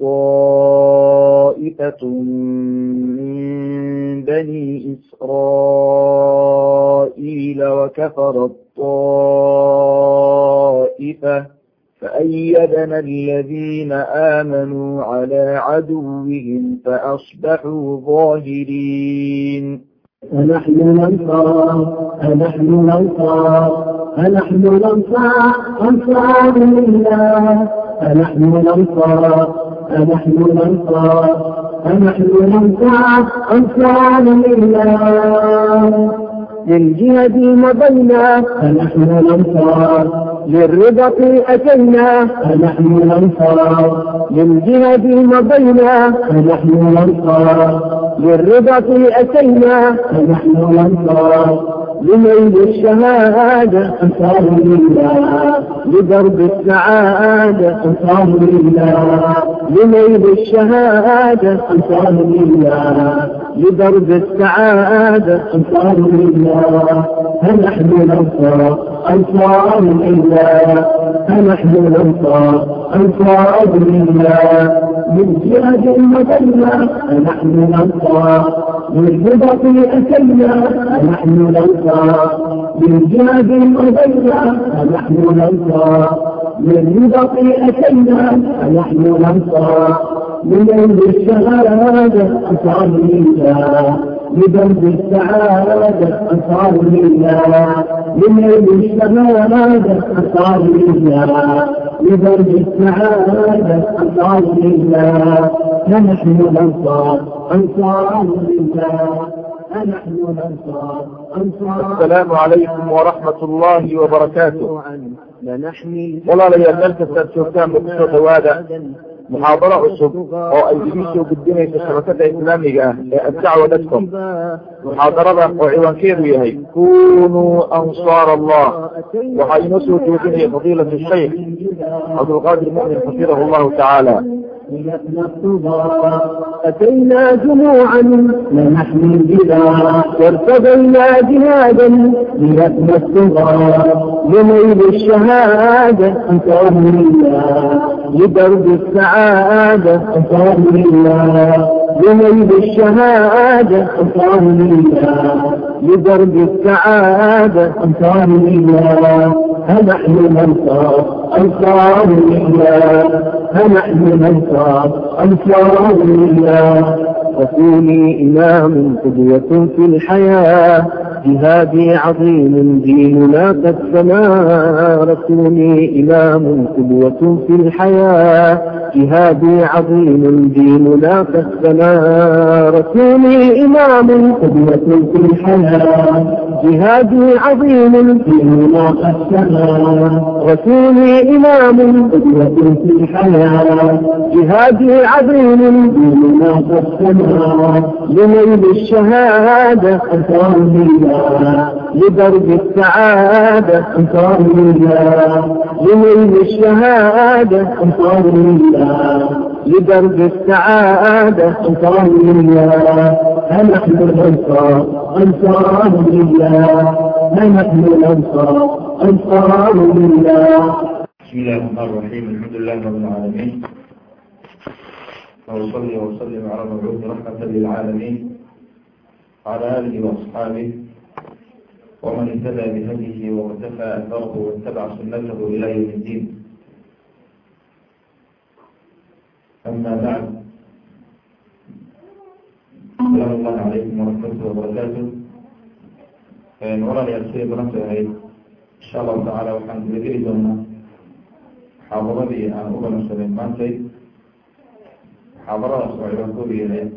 طائفة من بني إسرائيل وكفر الطائفة فأيدنا الذين آمنوا على عدوهم فأصبحوا ظاهرين فنحن الأنصار فنحن الأنصار فنحن الأنصار أنصار الله فنحن الأنصار فنحن ننصى فنحن ننصى أنصار لله للجهاد مضينا فنحن الأنصار للربط أتينا فنحن الأنصار للجهاد مضينا فنحن الأنصار للربط أتينا فنحن الأنصار لنيل الشهادة أنصار لله لدرب السعادة أنصار لله لنيل الشهادة أنصار لله لدرب السعادة أنصار لله فنحن الأنصار أنصار لله فنحن الأنصار أنصار لله بالجهاد مضينا نحن الأنصار بالبدع أتينا نحن الأنصار بالجهاد مضينا نحن الأنصار بالبدع أتينا نحن الأنصار من الشهادة صليتا ببرد السعادة أسعار لله بنيل الشمالات أسعار لله ببرد السعادة أسعار لله فنحن الأنصار أنصار لله السلام عليكم ورحمة الله وبركاته walaalayaal meel kastaad joogtaan muqdisho dhowaada muxaadaro cusub oo ay idin soo gudbinayso shabakada islaamiga ah ee addacwa dadcom muxaadarada oo ciwaankeedu yahay kunuu ansaar allah. Waxaa inoo soo joojinaya fadiilat shaykh cabdulqaadir mu'min إلى الطبا أتينا جموعا لنحن البلا وارتضينا جهادا ليبنى الطغى لميل الشهادة أنت أمر الله لدرب السعادة أنت أمر الله بنيل الشهادة أنصار لله لدرب السعادة أنصار لله هنحن الأنصار أنصار لله هنحن الأنصار أنصار لله رسولي إمام قدوة في الحياة جهادي عظيم ديننا قد سما رسولي إمام قدوة في الحياة جهادي عظيم ديننا قد سما رسولي إمام قدوة في الحياة جهادي عظيم في مناقشتها رسولي إمام قدوة في الحياة جهادي عظيم في مناقشتها لنيل الشهادة أنصارية لدرب السعادة أنصارية لنيل الشهادة أنصارية لدرب السعادة أنصار لله فنحن الأنصار أنصار لله فنحن الأنصار أنصار لله بسم الله الرحمن الرحيم الحمد لله رب العالمين وأصلي وأسلم على مبعوث رحمة للعالمين على آله وأصحابه ومن اهتدى بهديه واقتفى أثره واتبع سنته إلى يوم الدين أما بعد السلام الله عليكم ورحمة وبركاته ولا يرسل برنسة هاي إن شاء الله تعالى وحان تذكري دونا حاضرتي أن أبنى سليم مانتي حاضرات وعيوان كوريا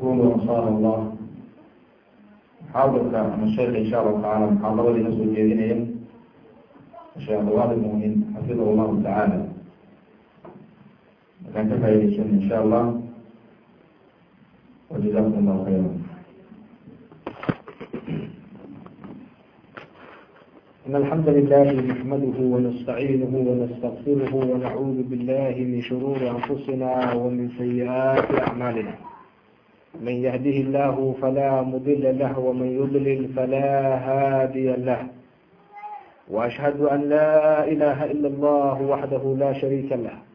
كونوا أنصار الله حاضرك أن الشيخ إن شاء الله تعالى محاضرة لنفسه الجدينية الشيخ الوالد المؤمن حفظه الله dan ta fayyadashin insha Allah wajen zafin ba إن الحمد لله نحمده ونستعينه ونستغفره ونعوذ بالله من شرور أنفسنا ومن سيئات أعمالنا من يهده الله فلا مضل له ومن يضلل فلا هادي له وأشهد أن لا إله إلا الله وحده لا شريك له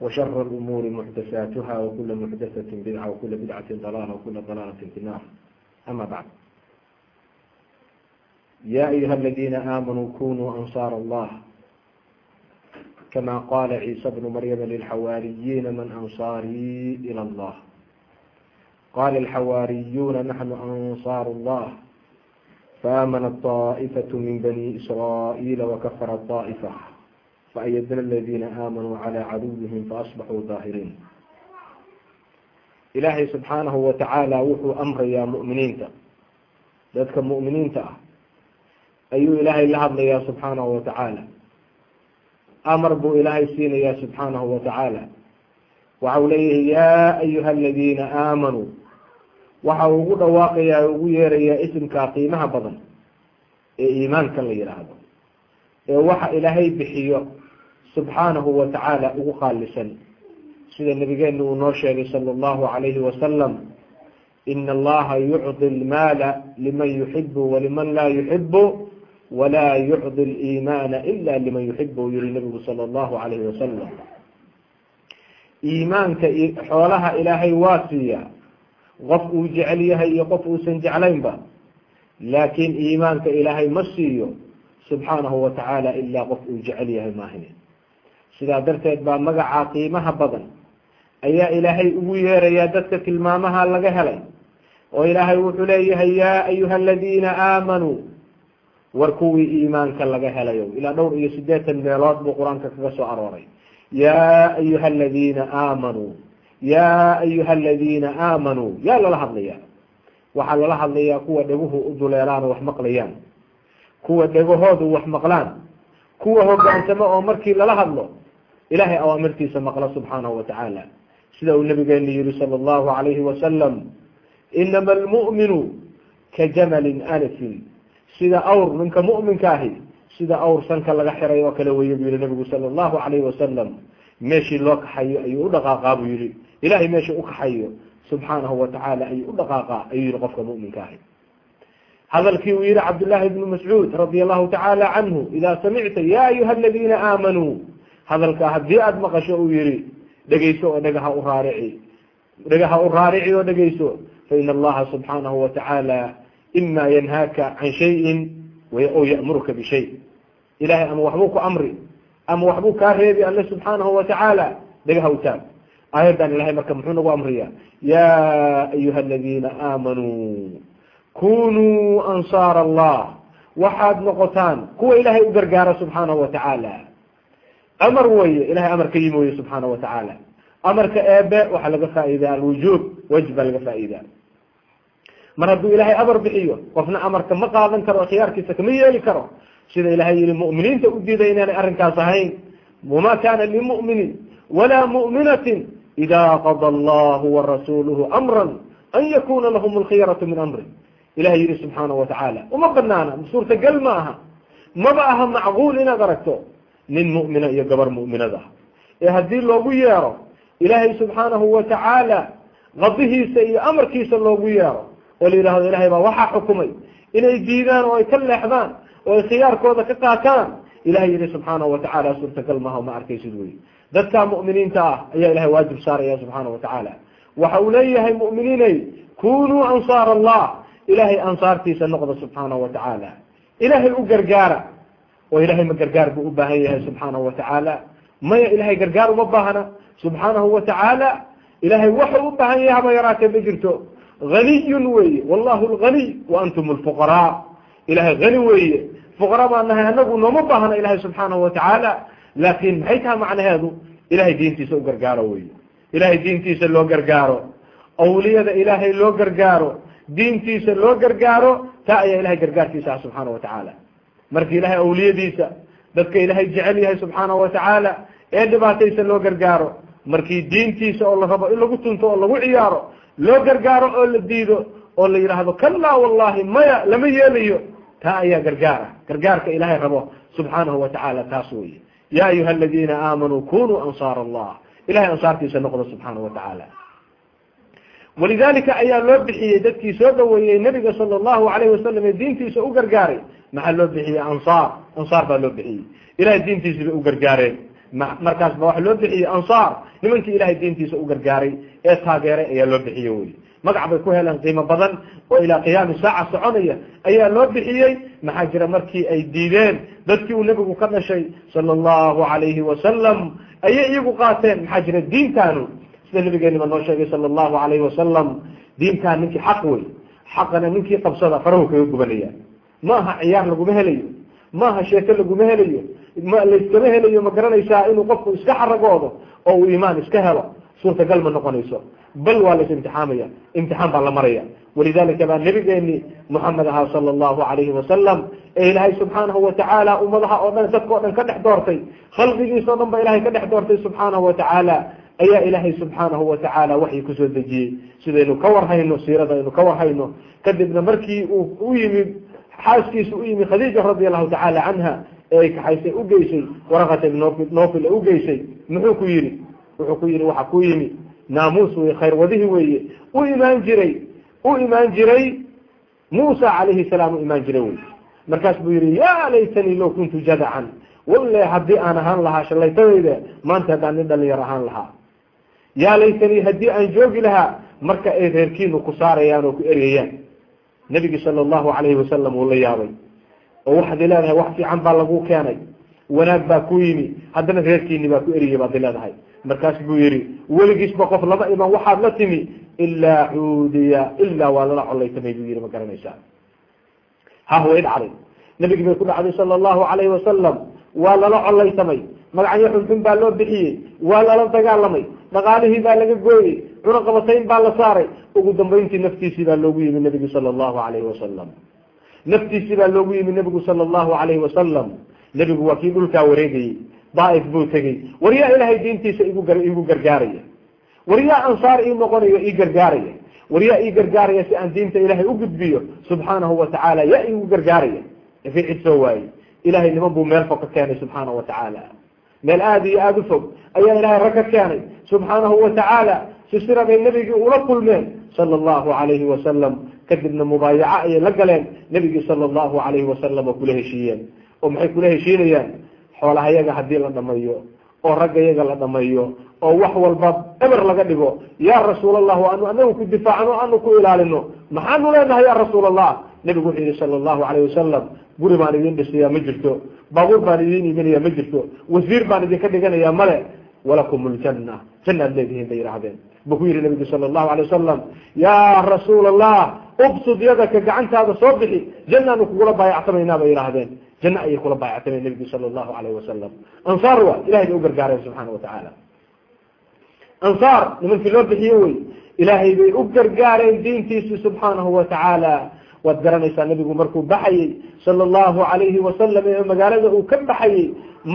وشر الأمور محدثاتها وكل محدثة بدعة وكل بدعة ضلالة وكل ضلالة في النار أما بعد يا أيها الذين آمنوا كونوا أنصار الله كما قال عيسى بن مريم للحواريين من أنصاري إلى الله قال الحواريون نحن أنصار الله فآمنت طائفة من بني إسرائيل وكفرت طائفة faayadna aladiina aamanuu calaa caduwihim faasbaxuu daahiriin ilaahay subxaanahu watacaala wuxuu amrayaa mu'miniinta dadka mu'miniinta ah ayuu ilaahay la hadlayaa subxaanahu watacaala amar buu ilaahay siinayaa subxaanahu watacaala waxau leeyahay yaa ayuha aladiina aamanuu waxa uu ugu dhawaaqayaa ugu yeerayaa isimkaa qiimaha badan ee iimaanka la yidhaahdo ee waxa ilaahay bixiyo subxaanahu watacaala ugu qaalisan sida nabigeenu uu noo sheegay sala allahu calayhi wasalam ina allaha yucdi lmaala liman yuxibu waliman laa yuxibu walaa yucdi liimaana ila liman yuxibu yihi nabigu sala allahu calayhi wasalam iimaanka xoolaha ilaahay waa siiyaa qof uu jecel yahay iyo qof uusan jeclaynba. Laakiin iimaanka ilaahay ma siiyo subxaanahu watacaala ilaa qof uu jecel yahay maahine sidaa darteed baa magacaa qiimaha badan ayaa ilaahay ugu yeerayaa dadka tilmaamaha laga helay oo ilaahay wuxuu leeyahay yaa ayuha aladiina aamanuu war kuwii iimaanka laga helayo ilaa dhowr iyo siddeetan meelood buu qur'aanka kaga soo arooray. Yaa ayuha aladiina aamanuu yaa ayuha aladiina aamanuu yaa lala hadlayaa. Waxaa lala hadlayaa kuwa dheguhu u duleelaan oo wax maqlayaan kuwa dhegahoodu wax maqlaan kuwa hogaansamo oo markii lala hadlo ilahay awaamirtiisa maqla subxaanahu watacaala sida uu nabigeenu yihi sala allahu alayhi wasalam inama almu'minu ka jamalin anifin sida awr ninka mu'minka ahi sida awr sanka laga xiray oo kale weeye buu yihi nabigu sala allahu alayhi wasalam meeshii loo kaxayo ayuu u dhaqaaqaa buu yihi ilahay meeshii u kaxayo subxaanahu watacaala ayuu u dhaqaaqaa ayuu yihi qofka mu'minka ahi. Hadalkii uu yihi cabdullahi bnu mascuud radia allahu tacaala canhu idaa samicta ya ayuha aladiina aamanuu hadalkaa haddii aada maqasho uu yihi dhegeyso oo dhagaha u raarici. Dhagaha u raarici oo dhegeyso faina allaha subxaanahu watacaala ima yanhaaka can shayin o ya'muruka bishay ilahay ama waxbuu ku amri ama waxbuu kaa reebi alle subxaanahu watacaala dhagaha u taag. Aayaddan ilahay marka muxuu nagu amriya ya ayuha aladiina aamanuu kunuu ansaar allah. Waxaad noqotaan kuwa ilaahay u gargaara subxaanahu watacaala amar weye ilahay amar ka yimi weye subxaana watacaala amarka eebe waxaa laga faa'iidaa alwujuub wajib baa laga faa'iidaa. Mar hadduu ilaahay amar bixiyo qofna amarka ma qaadan karo khiyaarkiisa kama yeeli karo. Sida ilahay yihi mu'miniinta u diiday inaanay arrinkaas ahayn. Wama kana limu'minin walaa mu'minatin ida qada allahu warasuluhu amran an yakuna lahum alkhiyaratu min amri ilahay yihi subxaanahu watacaala uma banaana suurtagal ma aha. Maba aha macquul inaad aragto nin mu'mina iyo gabar mu'minada. Ee haddii loogu yeero ilaahay subxaanahu watacaala qadihiisa iyo amarkiisa loogu yeero oo la yidhahdo ilahay baa waxaa xukumay inay diidaan oo ay ka leexdaan oo ay khiyaarkooda ka qaataan. Ilahay yihi subxaanahu watacaala suurtagal maha ma arkaysid wey dadka mu'miniinta ah ayaa ilahay waajib saaraya subxaana watacaala waxa uu leeyahay mu'miniinay kunuu ansaar allah. Ilahay ansaartiisa noqda subxaanahu watacaala ilahay u gargaara oo ilahay ma gargaar buu u baahan yahay subxaanahu watacaala maya ilahay gargaar uma baahna subxaanahu watacaala ilahay waxau u baahan yahay haba yaraatee ma jirto. Haniyun weeye wallahu lganiy wa antum lfuqaraa. Ilahay hani weeye. Fuqara baan nahay anagu nooma baahna ilahay subxaanahu watacaala laakin maxay tahay macnaheedu? Ilahay diintiisa u gargaaro weye ilahay diintiisa loo gargaaro. Awliyada ilaahay loo gargaaro. Diintiisa loo gargaaro. Taa ayaa ilahay gargaarkiisa ah subxaana watacaala markii ilahay awliyadiisa dadka ilahay jecel yahay subxaanahu watacaala ee dhibaataysa loo gargaaro. Markii diintiisa oo la rabo in lagu tunto oo lagu ciyaaro loo gargaaro oo la diido oo la yidhaahdo kalaa wallahi maya lama yeelayo. Taa ayaa gargaar ah gargaarka ilahay rabo subxaanahu watacaala taas weye ya ayuha aladiina aamanuu kunuu ansaar allah ilahay ansaartiisa noqdo subxaanahu watacaala walidalika ayaa loo bixiyey dadkii soo dhaweeyey nabiga sala allahu alayhi wasalam ee diintiisa u gargaaray maxaa loo bixiyey? Ansaar. Ansaar baa loo bixiyey. Ilahay diintiisa bay u gargaareen. Markaas ba waxa loo bixiyey? Ansaar. Nimankii ilahay diintiisa u gargaaray ee taageeray ayaa loo bixiye wey magac bay ku heleen qiimo badan oo ilaa qiyaami saaca soconaya ayaa loo bixiyey. Maxaa jira markii ay diideen dadkii uu nebigu ka dhashay sala allahu alayhi wasalam ayay iyagu qaateen. Maxaa jira diintaanu? Sida nabigeeniba noo sheegay sala allahu alayhi wasalam diintaan ninkii xaq wey xaqana ninkii qabsada farahu kaga gubanaya ma aha ciyaar laguma helayo. Ma aha sheeko laguma helayo. Ma layskama helayo ma garanaysaa inuu qofku iska xaragoodo oo uu iimaan iska helo. Suurtagal ma noqonayso. Bal waa lais imtixaamaya. Imtixaan baa la maraya. Walidalika baa nabigeeni moxamed ahaa sala allahu alayhi wasalam ee ilaahay subxaanahu watacaala ummadaha oo dhan dadka o dhan ka dhex doortay khalqigiisa o dhan ba ilahay ka dhex doortay subxaanahu watacaala ayaa ilaahay subxaanahu watacaala waxyi ku soo dejiyey. Sidaynu ka warhayno siirada aynu ka warhayno kadibna markii uu u yimid xaaskiisa u yimi khadiija radi allahu tacaala canha ee ay kaxaysay u geysay waraqata nofil u geysay muxuu ku yihi wuxuu ku yihi waxa ku yimi naamuus wey khayr wadihi weeye u imaan jiray u imaan jiray muusa calayhi salaam u imaan jiray wey markaas buu yihi ya laytanii low kuntu jadacan walle haddii aan ahaan lahaa shallaytadayda maanta haddaan nin dhalinyar ahaan lahaa. Yaa laytanii haddii aan joogi lahaa marka ay reerkiinu ku saarayaan oo ku eryayaan nebigi sala allahu calayhi wasalam uu la yaabay. Oo waxaad leedahay wax fiican baa lagu keenay. Wanaag baa ku yimi. Haddana reerkiini baa ku eriyay baad leedahay. Markaas buu yihi weligiisba qof lama iman waxaad la timi. Ilaa cuudiya ilaa waa lala collaytamay buu yihi ma garanaysaa ha way dhacday nebigi bay ku dhacday sala allahu calayhi wasalam waa lala collaytamay magacyo xunxun baa loo bixiyey waa lala dagaalamay dhaqaalihii baa laga gooyey. Cunaqabatayn baa la saaray. Ugu dambayntii naftiisii baa loogu yimi nebigu sala allahu alayhi wasalam naftiisii baa loogu yimi nebigu sala allahu alayhi wasalam nebigu waa kii dhulkaa wareegayey daaif buu tegey war yaa ilaahay diintiisa igu gar igu gargaaraya. War yaa ansaar ii noqonayo ii gargaaraya. War yaa ii gargaaraya si aan diinta ilaahay u gudbiyo subxaanahu watacaala yaa igu gargaaraya. Fi cid soo waayey ilahay niman buu meel fog ka keenay subxaanahu watacaala meel aada iyo aada u fog. Ayaa ilahay rag ka keenay. Subxaanahu watacaala si sira bay nebigii ula kulmeen. Sala allahu alayhi wasalam kadibna mubaayaco ayay la galeen. Nebigii sala allahu alayhi wasalam oo kula heshiiyeen. Oo maxay kula heshiinayaan? Xoolaha yaga haddii la dhamayo oo ragga yaga la dhamayo oo wax walba eber laga dhigo. Yaa rasuul allah anu anagu ku difaacno anu ku ilaalino. Maxaanu leenahay ya rasuul allah nebigu wuxuu yihi sala allahu alayh wasalam guri baan idin dhisayaa ma jirto. Baabuur baan idin iibinayaa ma jirto. Wasiir baan idinka dhiganayaa male walakum ljanna jannaad leedihiin bay yidhahdeen buu ku yihi nabigu sala allahu alay wasalam yaa rasuul allah ubsud yadaka gacantaada soo bixi. Jannaanu kugula baayactamaynaa bay yidhaahdeen. Janno ayay kula baayactameen nebigu sala allahu alayh wasalam ansaar waa ilahay bay u gargaareen subxaana watacaala ansaar nimankii loo bixiye wey ilaahay bay u gargaareen diintiisi subxaanahu watacaala waad garanaysaa nebigu markuu baxayey sala allahu alayhi wasalam ee magaalada uu ka baxayey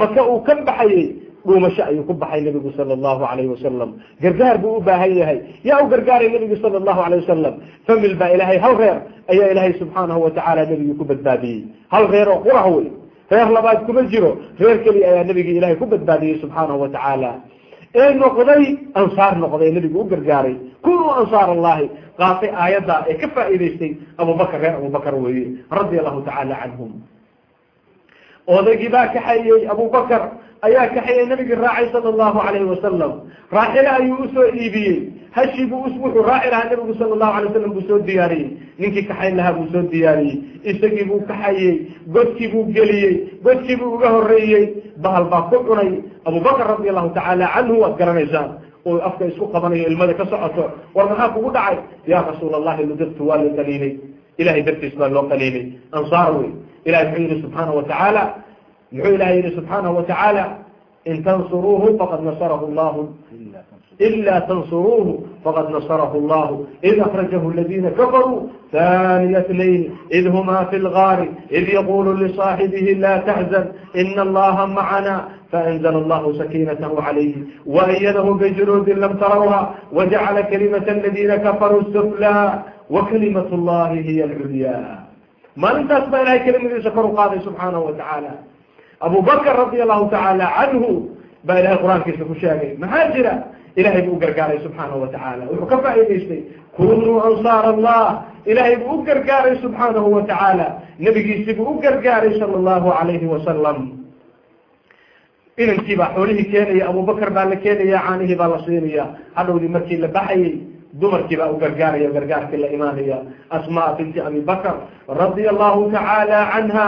maka uu ka baxayey dhuumasho ayuu ku baxay nebigu sala allahu alayhi wasalam gargaar buu u baahan yahay. Yaa u gargaaray nebigu sala allahu alayh wasalam famil baa ilaahay hal reer ayaa ilaahay subxaanahu watacaala nebigii ku badbaadiyey. Hal reer oo qurah wey reer labaad kuma jiro. Reer keliya ayaa nebigii ilahay ku badbaadiyey subxaanahu watacaala ee noqday ansaar noqday nebigu u gargaaray kunuu ansaar allahi qaatay aayadda ee ka faa'iidaystay abubakar reer abubakar weeye radia allahu tacaala canhum odaygii baa kaxeeyey abubakar ayaa kaxeeyey nabigii raacay sala allahu calayhi wasalam raaxile ayuu u soo iibiyey hashibuu wuxuu raaci lahaa nabigu sala allahu alay wasalam buu soo diyaariyey ninkii kaxayn lahaa buu soo diyaariyey isagii buu kaxayey godkii buu geliyey godkii buu uga horreeyey bahal baa ku cunay abubakar radi allahu tacaala canhu waad garanaysaan oo afka isku qabanayo ilmada ka socoto war maxaa kugu dhacay? Yaa rasuul allahi ludirtu waa la qaliilay. Ilahay dartiis baa loo qaliilay. Ansaar wey ilahay muxuu yihi subxaana wa tacaala. Muxuu ilahay yihi subxaanahu wa tacaala in tansuruuhu faqad nasarahu llahu إلا تنصروه فقد نصره الله إذ أخرجه الذين كفروا ثاني اثنين إذ هما في الغار إذ يقول لصاحبه لا تحزن إن الله معنا فأنزل الله سكينته عليه وأيده بجنود لم تروها وجعل كلمة الذين كفروا السفلى وكلمة الله هي العليا ما انتهت بإلهي كلمة يشكر قاضي سبحانه وتعالى أبو بكر رضي الله تعالى عنه بإلهي قرآن كيش كشاكي ما هاجرة ilahay buu u gargaaray subxaanahu watacaala wuxuu ka faa'idaystay kunuu ansaar allah. Ilahay buu u gargaaray subxaanahu watacaala nebigiisi buu u gargaaray sala allahu calayhi wasalam inankii baa xoolihii keenaya abubakar baa la keenaya caanihii baa la siinaya hadhowdii markii la baxayey dumarkii baa u gargaaraya gargaarkii la imaanaya asmaa binti abi bakr radia allahu tacaala canha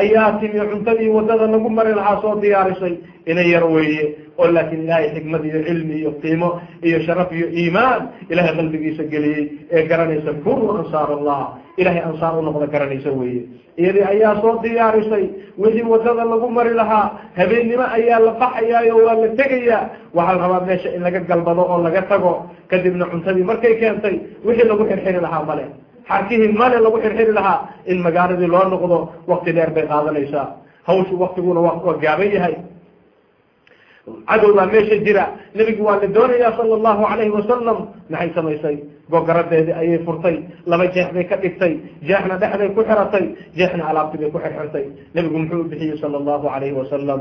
ayaa timi cuntadii waddada lagu mari lahaa soo diyaarisay. Ina yar weeye oo laakiin ilaahay xikmad iyo cilmi iyo qiimo iyo sharaf iyo iimaan ilahay qalbigiisa geliyey ee garanaysa kunuu ansaar allah ilahay ansaar u noqda garanaysa weeye. Iyadii ayaa soo diyaarisay wixii waddada lagu mari lahaa habeennimo ayaa la baxayaayo waa la tegayaa. Waxaa la rabaa meesha in laga galbado oo laga tago kadibna cuntadii markay keentay wixii lagu xirxiri lahaa male xarkihii male lagu xirxiri lahaa in magaaladii loo noqdo wakti dheer bay qaadanaysaa. Hawshu waktiguna waa gaaban yahay cadow baa meesha jira. Nebigu waa la doonayaa sala allahu calayhi wasalam maxay samaysay? Gogaradeedii ayay furtay. Laba jeex bay ka dhigtay. Jeexna dhexday ku xiratay. Jeexna alaabtii bay ku xirxirtay. Nebigu muxuu u bixiyey sala allahu calayhi wasalam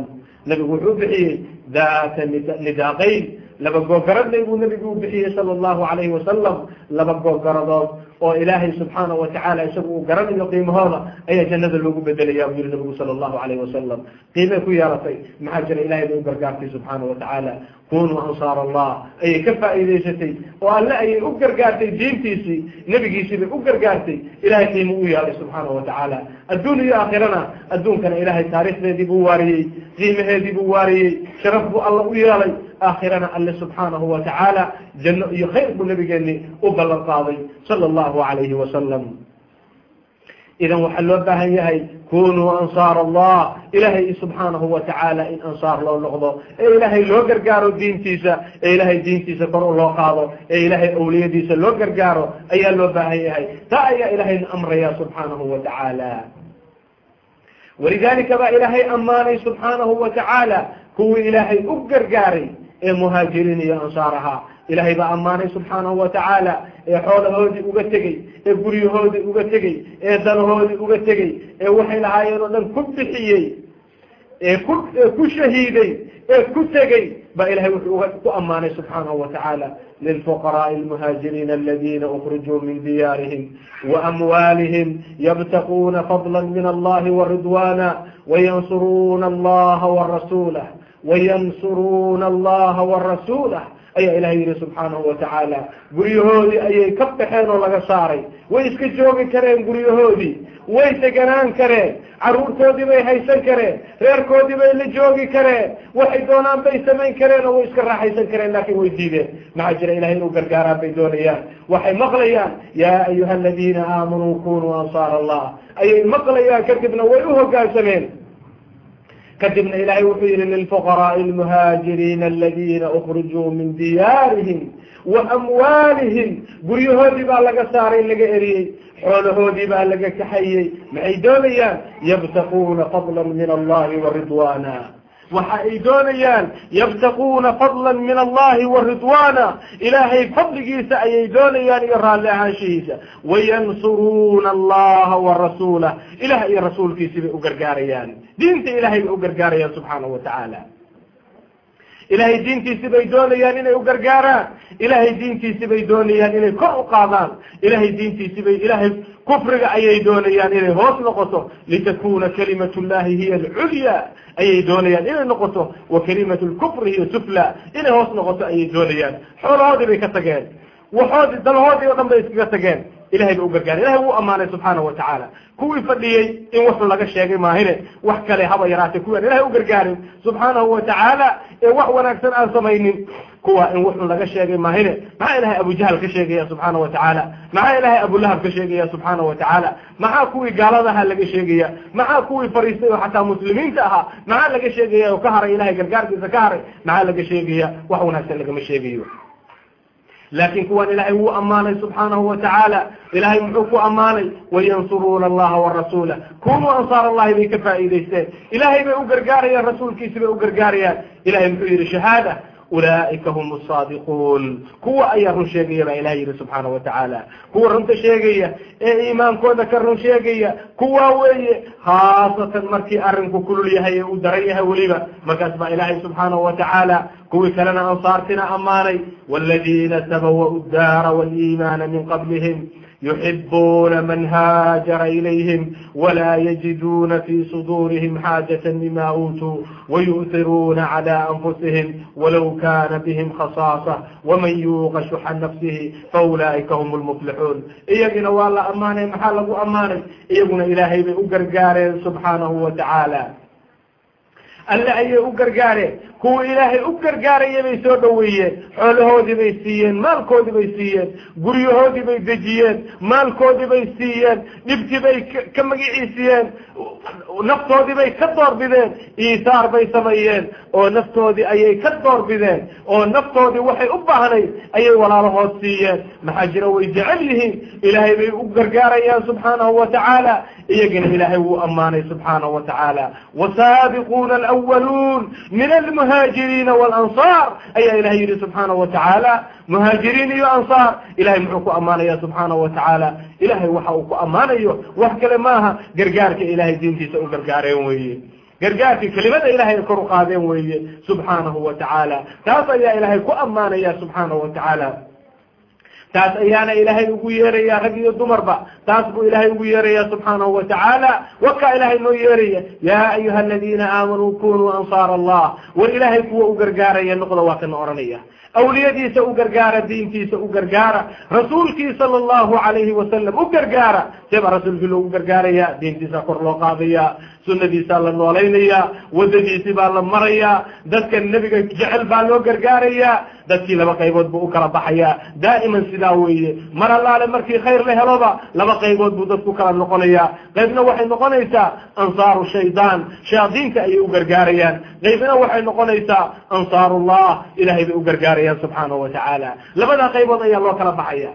nebigu wuxuu u bixiyey daata nidaaqayn. Laba googaradley buu nebigu u bixiyey sala allahu calayhi wasalam laba googaradood oo ilaahay subxaanahu watacaala isagu uu garanayo qiimahooda ayaa jannada loogu bedelaya buu yihi nabigu sala allahu calayhi wasalam qiimay ku yeelatay maxaa jira ilahay bay u gargaartay subxaanahu watacaala kunuu ansaar allah ayay ka faa'iidaysatay oo alle ayay u gargaartay diintiisii nebigiisii bay u gargaartay ilahay qiimo u yeelay subxaanahu watacaala adduun iyo aakhirana adduunkana ilahay taariikhdeedii buu waariyey qiimaheedii buu waariyey sharaf buu alla u yeelay aakhirana alle subxaanahu watacaala janno iyo khayr buu nabigeeni u ballan qaaday sala allahu calayhi wasalam idan waxaa loo baahan yahay kunuu ansaar allah ilahay subxaanahu watacaala in ansaar loo noqdo. Ee ilaahay loo gargaaro diintiisa ee ilahay diintiisa kor loo qaado ee ilahay awliyadiisa loo gargaaro ayaa loo baahan yahay. Taa ayaa ilahayna amraya subxaanahu watacaala walidalika baa ilaahay ammaanay subxaanahu watacaala kuwii ilaahay u gargaaray ee muhaajiriin iyo ansaar ahaa ilaahay baa ammaanay subxaanahu watacaala ee xoolahoodii uga tegey ee guryahoodii uga tegey ee danahoodii uga tegey ee waxay lahaayeen oo dhan ku bixiyey ee ku ku shahiiday ee ku tegey baa ilahay wuxuu ku ammaanay subxaanahu watacaala lilfuqaraءi almuhaajiriina aladina ukrijuu min diyaarihim waamwaalihim yabtaquuna fadla min allahi waridwana wayansuruuna allaha warasuulah wayansuruuna allaha warasuulah ayaa ilahay yihi subxaanahu watacaala guryahoodii ayay ka baxeen oo laga saaray way iska joogi kareen guryahoodii way deganaan kareen carruurtoodii bay haysan kareen reerkoodii bay la joogi kareen waxay doonaan bay samayn kareen oo way iska raaxaysan kareen laakiin way diideen maxaa jira ilahay inuu gargaaraan bay doonayaan waxay maqlayaan yaa ayuha aladiina aamanuu kunuu ansaar allah ayay maqlayaan kadibna way u hogaansameen kadibna ilahay wuxuu yihi lilfuqaraءi almuhaajiriina aladina ukrijuu min diyaarihim waamwaalihim guryahoodii baa laga saaray laga eriyey xoolahoodii baa laga kaxayey maxay doonayaan yabtaquuna fadla min allahi waridwana waxa ay doonayaan yabtaquuna fadla min allahi waridwana ilaahay fadligiisa ayay doonayaan iyo raalli ahaanshihiisa. Wayansuruuna allaha warasuulah ilaah iyo rasuulkiisi bay u gargaarayaan. Diinta ilahay bay u gargaarayaan subxaanahu watacaala ilaahay diintiisi bay doonayaan inay u gargaaraan. Ilaahay diintiisi bay doonayaan inay kor u qaadaan. Ilaahay diintiisi bay ilaahay kufriga ayay doonayaan inay hoos noqoto. Litakuna kalimatu llahi hiya alculya ayay doonayaan inay noqoto. Wa kalimatu lkufri hiya sufla inay hoos noqoto ayay doonayaan. Xoolahoodii bay ka tageen. Waxoodii dalahoodii o dhan bay iskaga tageen ilahay ba u gargaaray ilahay wuu ammaanay subxaana wa tacaala. Kuwii fadhiyey in wuxuu laga sheegay maahine wax kale haba yaraatay kuwaan ilahay u gargaarin subxaanahu wa tacaala ee wax wanaagsan aan samaynin kuwa in wuxuu laga sheegay maahine. Maxaa ilahay abujahal ka sheegaya subxaana wa tacaala? Maxaa ilahay abulahab ka sheegaya subxaana wa tacaala? Maxaa kuwii gaaladaha laga sheegaya? Maxaa kuwii fariistay oo xataa muslimiinta ahaa? Maxaa laga sheegaya oo ka haray ilahay gargaarkiisa ka haray? Maxaa laga sheegaya? Wax wanaagsan lagama sheegayo laakin kuwan ilaahay wuu ammaanay subxaanahu wa tacaala ilahay muxuu ku ammaanay wayansuruuna allaha warasuula kunuu ansaar allahi bay ka faa'iidaysteen ilahay bay u gargaarayaan rasuulkiisi bay u gargaarayaan ilahay muxuu yihi shahaada ulaa'ika hum asaadiquun kuwa ayaa run sheegaya baa ilahay yihi subxaana wa tacaala. Kuwa runta sheegaya ee iimaankooda ka run sheegaya kuwa weeye khaasatan markii arrinku kulul yahay ee uu daran yahay weliba markaas baa ilaahay subxaanahu wa tacaala kuwii kalena ansaartina ammaanay waladiina tabawa'u daara waliimaana min qablihim yuxibuuna man haajara ilayhim walaa yajiduuna fi suduurihim xaajata mima uutuu wayu'tiruuna cala anfusihim walow kana bihim khasaasa waman yuuqa shuxa nafsihi faulaa'ika hum lmuflixuun iyagina waa la ammaanay maxaa lagu ammaanay iyaguna ilaahay bay u gargaareen subxaanahu kuwa ilaahay u gargaaraya bay soo dhoweeyeen xoolahoodii bay siiyeen maalkoodii bay siiyeen guryahoodii bay dejiyeen maalkoodii bay siiyeen dhibkii bay ka magiciisiyeen naftoodii bay ka doorbideen iisaar bay sameeyeen oo naftoodii ayay ka doorbideen oo naftoodii waxay u baahnayd ayay walaalahood siiyeen. Maxaa jira way jecel yihiin? Ilaahay bay u gargaarayaan subxaanahu wa tacaala iyagina ilaahay wuu ammaanay subxaanahu wa tacaala. Wasaabiquuna alwaluun min almuhaajiriina walansaar ayaa ilahay subxaanahu wa tacaala. Muhaajiriin iyo ansaar ilahay muxuu ku ammaanaya subxaanahu wa tacaala. Ilahay waxa uu ku ammaanayo wax kale maaha gargaarka ilahay diintiisa u gargaareen weeye. Gargaarkii kelimada ilahay kor u qaadeen weeye subxaanahu wa tacaala. Taas ayaa ilahay ku ammaanaya subxaanahu wa tacaala taas ayaana ilaahay ugu yeeraya rag iyo dumarba taas buu ilaahay ugu yeeraya subxaanahu wa tacaala. Wakaa ilaahay noo yeeraya ya ayuha aladiina aamanuu kunuu ansaar allah war ilaahay kuwa u gargaaraya noqda waa kana oranaya awliyadiisa u gargaara diintiisa u gargaara rasuulkii sala allahu calayhi wasalam u gargaara. Seebaa rasuulkii loogu gargaaraya diintiisa kor loo qaadaya sunadiisaa la noolaynaya wadadiisii baa la maraya dadka nebiga jecel baa loo gargaaraya. Dadkii laba qaybood buu u kala baxaya. Daa'iman sidaa weeye mar allaale markii khayr la heloba laba qaybood buu dadku kala noqonaya. Qaybna waxay noqonaysaa ansaaru shaydaan shayaadiinta ayay u gargaarayaan. Qaybna waxay noqonaysaa ansaarullah ilahay bay u gargaarayaan subxaanahu wa tacaala. Labadaa qaybood ayaa loo kala baxaya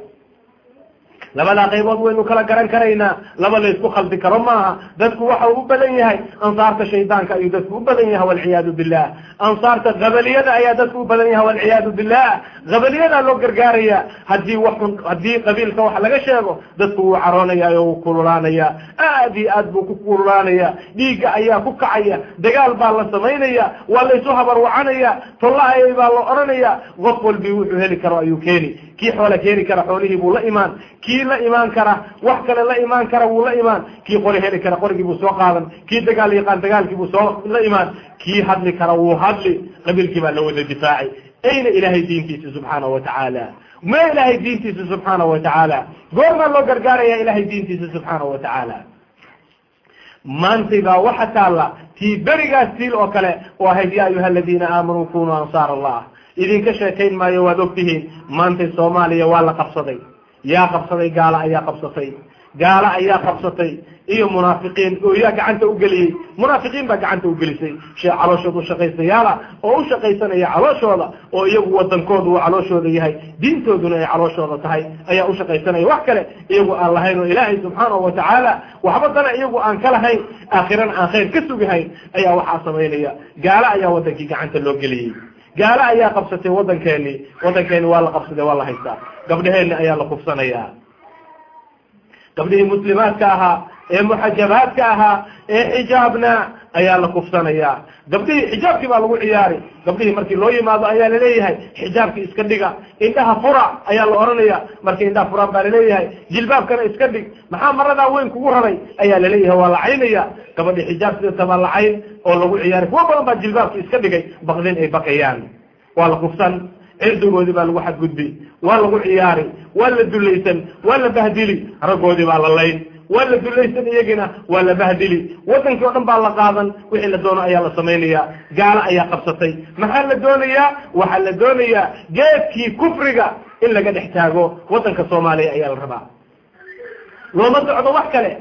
labadaa qaybood waynu kala garan karaynaa. Laba laysku khaldi karo maaha. Dadku waxa uu u badan yahay. Ansaarta shaydaanka ayuu dadku u badan yahay walciyaadu billah ansaarta qabaliyada ayaa dadku u badan yahay walciyaadu billah qabaliyada loo gargaaraya haddii waxun haddii qabiilka wax laga sheego dadku wuu caroonaya oo wuu kululaanaya aad iyo aad buu ku kululaanaya dhiigga ayaa ku kacaya. Dagaal baa la samaynaya waa laysu habarwacanaya tolla-ayay baa la odhanaya qof walbii wuxuu heli karo ayuu keeni. Kii xoola keeni kara xoolihii buu la imaan. Kii la imaan kara wax kale la imaan kara wuu la imaan. Kii qori heli kara qorigii buu soo qaadan. Kii dagaal yaqaan dagaalkii buu soo la imaan. Kii hadli kara wuu hadli. Qabiilkii baa la wada difaacay. Ayna ilaahay diintiisa subxaanahu wa tacaala? Ma ilaahay diintiisa subxaanahu wa tacaala? Goormaa loo gargaaraya ilahay diintiisa subxaanahu wa tacaala? Maantay baa waxa taalla tii berigaas tiil oo kale oo ahayd ya ayuha aladiina aamanuu kunuu ansaar allah. Idinka sheekayn maayo waad ogtihiin maantay soomaaliya waa la qabsaday yaa qabsaday gaalo ayaa qabsatay gaalo ayaa qabsatay. Iyo munaafiqiin oo yaa gacanta u geliyey. Munaafiqiin baa gacanta u gelisay. Shee calooshooda ushaqaystayaala oo u shaqaysanaya calooshooda oo iyagu wadankooda uu calooshooda yahay diintooduna ay calooshooda tahay ayaa u shaqaysanaya. Wax kale iyagu aan lahayn oo ilaahay subxaanahu wa tacaala waxba dana iyagu aan ka lahayn aakhirana aan khayr ka sugihayn ayaa waxaa samaynaya gaalo ayaa wadankii gacanta loo geliyey gaalo ayaa qabsatay waddankeeni waddankeeni waa la qabsaday waa la haystaa. Gabdhaheenni ayaa la kufsanaya. Gabdhihii muslimaadka ahaa ee muxajabaadka ahaa ee xijaabna ayaa la kufsanayaa gabdhihii xijaabkii baa lagu ciyaari gabdhihii markii loo yimaado ayaa la leeyahay xijaabkii iska dhiga. Indhaha fura ayaa la oranaya. Markii indhaha furaan baa la leeyahay jilbaabkana iska dhig. Maxaa maradaa weyn kugu raray? Ayaa la leeyahay waa la caynaya. Gabadhii xijaab sidata baa la cayn oo lagu ciyaari kuwa badan baa jilbaabkii iska dhigay bakdin ay bakayaan waa la kufsan. Cirdigoodii baa lagu xadgudbi. Waa lagu ciyaari waa la dulaysan. Waa la bahdili. Raggoodii baa la layn waa la dulaysan iyagina waa la bahdili. Wadankii o dhan baa la qaadan wixii la doono ayaa la samaynaya gaalo ayaa qabsatay. Maxaa la doonayaa? Waxaa la doonayaa geedkii kufriga in laga dhex taago. Wadanka soomaaliya ayaa la rabaa. Looma socdo wax kale.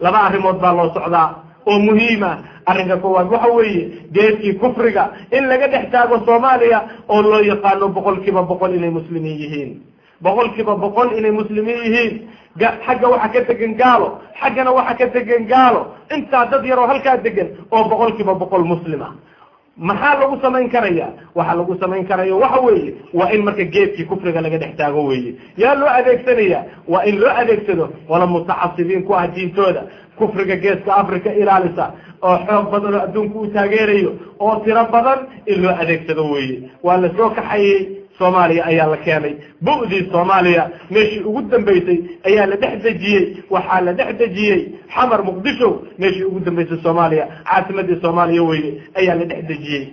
Laba arrimood baa loo socdaa oo muhiima. Arrinka koowaad waxa weeye geedkii kufriga in laga dhex taago soomaaliya oo loo yaqaano boqol kiiba boqol inay muslimiin yihiin. Boqol kiiba boqol inay muslimiin yihiin xagga waxa ka degan gaalo xaggana waxa ka degan gaalo. Intaa dad yaroo halkaa degan oo boqol kiiba boqol muslim ah maxaa lagu samayn karaya? Waxaa lagu samayn karaya waxa weeye waa in marka geedkii kufriga laga dhex taago weeye. Yaa loo adeegsanaya? Waa in loo adeegsado wala mutacasibiin ku ah diintooda. Kufriga geeska africa ilaalisa oo xoog badan oo adduunka u taageerayo oo tiro badan in loo adeegsado weeye. Waa la soo kaxayey soomaaliya ayaa la keenay. Bu'dii soomaaliya meeshii ugu dambeysay ayaa la dhex dejiyey. Waxaa la dhex dejiyey xamar muqdisho meeshii ugu dambeysay soomaaliya. Caasimadii soomaaliya weye ayaa la dhex dejiyey.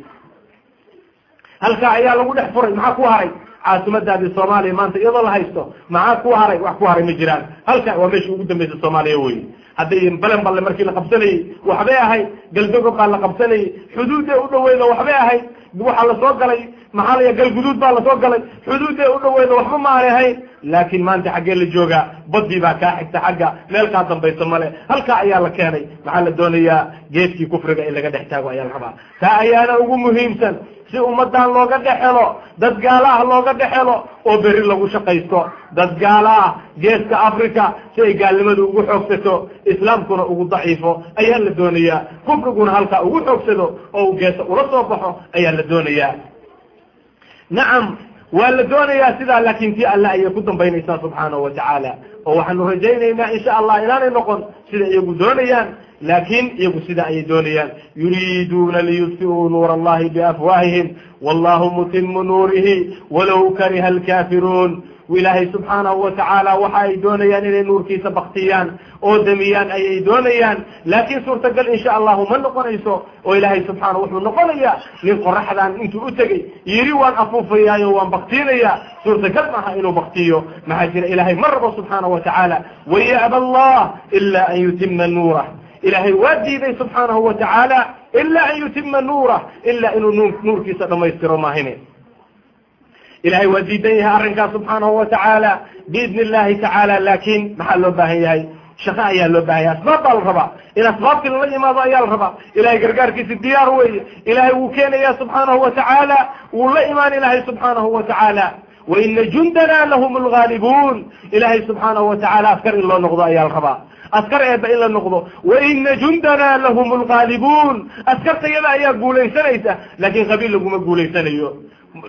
Halkaa ayaa lagu dhex furay. Maxaa ku haray? Caasimadaadii soomaaliya maanta iyadoo la haysto maxaa ku haray? Wax ku haray ma jiraan. Halka waa meeshii ugu dambeysay soomaaliya weye hadday balen balle markii la qabsanayey waxbay ahayd. Galdogob baa la qabsanayey. Xuduuddee u dhaweyda waxbay ahayd waxaa la soo galay maxaa laya galguduud baa la soo galay. Xuduuddee u dhaweyda waxba ma aanay ahayn laakiin maanta xaggee la joogaa badii baa kaa xigta xagga meel kaa dambaysa male halkaa ayaa la keenay. Maxaa la doonayaa? Geedkii kufriga in laga dhex taago ayaa la rabaa. Taa ayaana ugu muhiimsan si ummadan looga dhexelo dad gaala ah looga dhexelo oo beri lagu shaqaysto. Dad gaala ah geeska africa si ay gaalnimadu ugu xoogsato islaamkuna ugu daciifo ayaa la doonayaa. Kufriguna halkaa ugu xoogsado oo uu geesa ula soo baxo ayaa la doonayaa. Nacam waa la doonayaa sidaa laakin tii alle ayay ku dambaynaysaa subxaanahu watacaala oo waxaanu rajaynaynaa insha allah inaanay noqon sida iyagu doonayaan laakin iyagu sida ayay doonayaan. Yuriiduuna liyudfi'uu nuur allahi biafwaahihim. Wallahu mutimu nuurihi. Walow kariha alkaafiruun ilaahay subxaanahu watacaala waxa ay doonayaan inay nuurkiisa baktiyaan oo damiyaan ayay doonayaan. Laakiin suurtagal insha allahu ma noqonayso oo ilaahay subxaana wuxuu noqonayaa nin qoraxdan intuu u tegey yiri waan afuufayaayo waan baktiinayaa. Suurtagal maaha inuu baktiyo. Maxaa jira ilaahay ma rabo subxaana watacaala waya'ba allah ila an yutima nuurah ilaahay waa diiday subxaanahu watacaala ila an yutima nuurah ila inuu nuurkiisa dhamaystiro maahine ilahay waa diidan yahay arrinkaas subxaanahu watacaala biidni illahi tacaala laakin maxaa loo baahan yahay? Shaqo ayaa loo baahan yahay asbaab baa la rabaa. In asbaabtii lala yimaado ayaa la rabaa. Ilahay gargaarkiisi diyaar weeye. Ilahay wuu keenaya subxaanahu watacaala wuu la imaan ilahay subxaanahu watacaala waina jundana lahum lgaalibuun ilahay subxaanahu watacaala askar in loo noqdo ayaa la rabaa. Askar eeba in la noqdo. Waina jundana lahum lgaalibuun askarta iyada ayaa guulaysanaysa laakin qabiil laguma guulaysanayo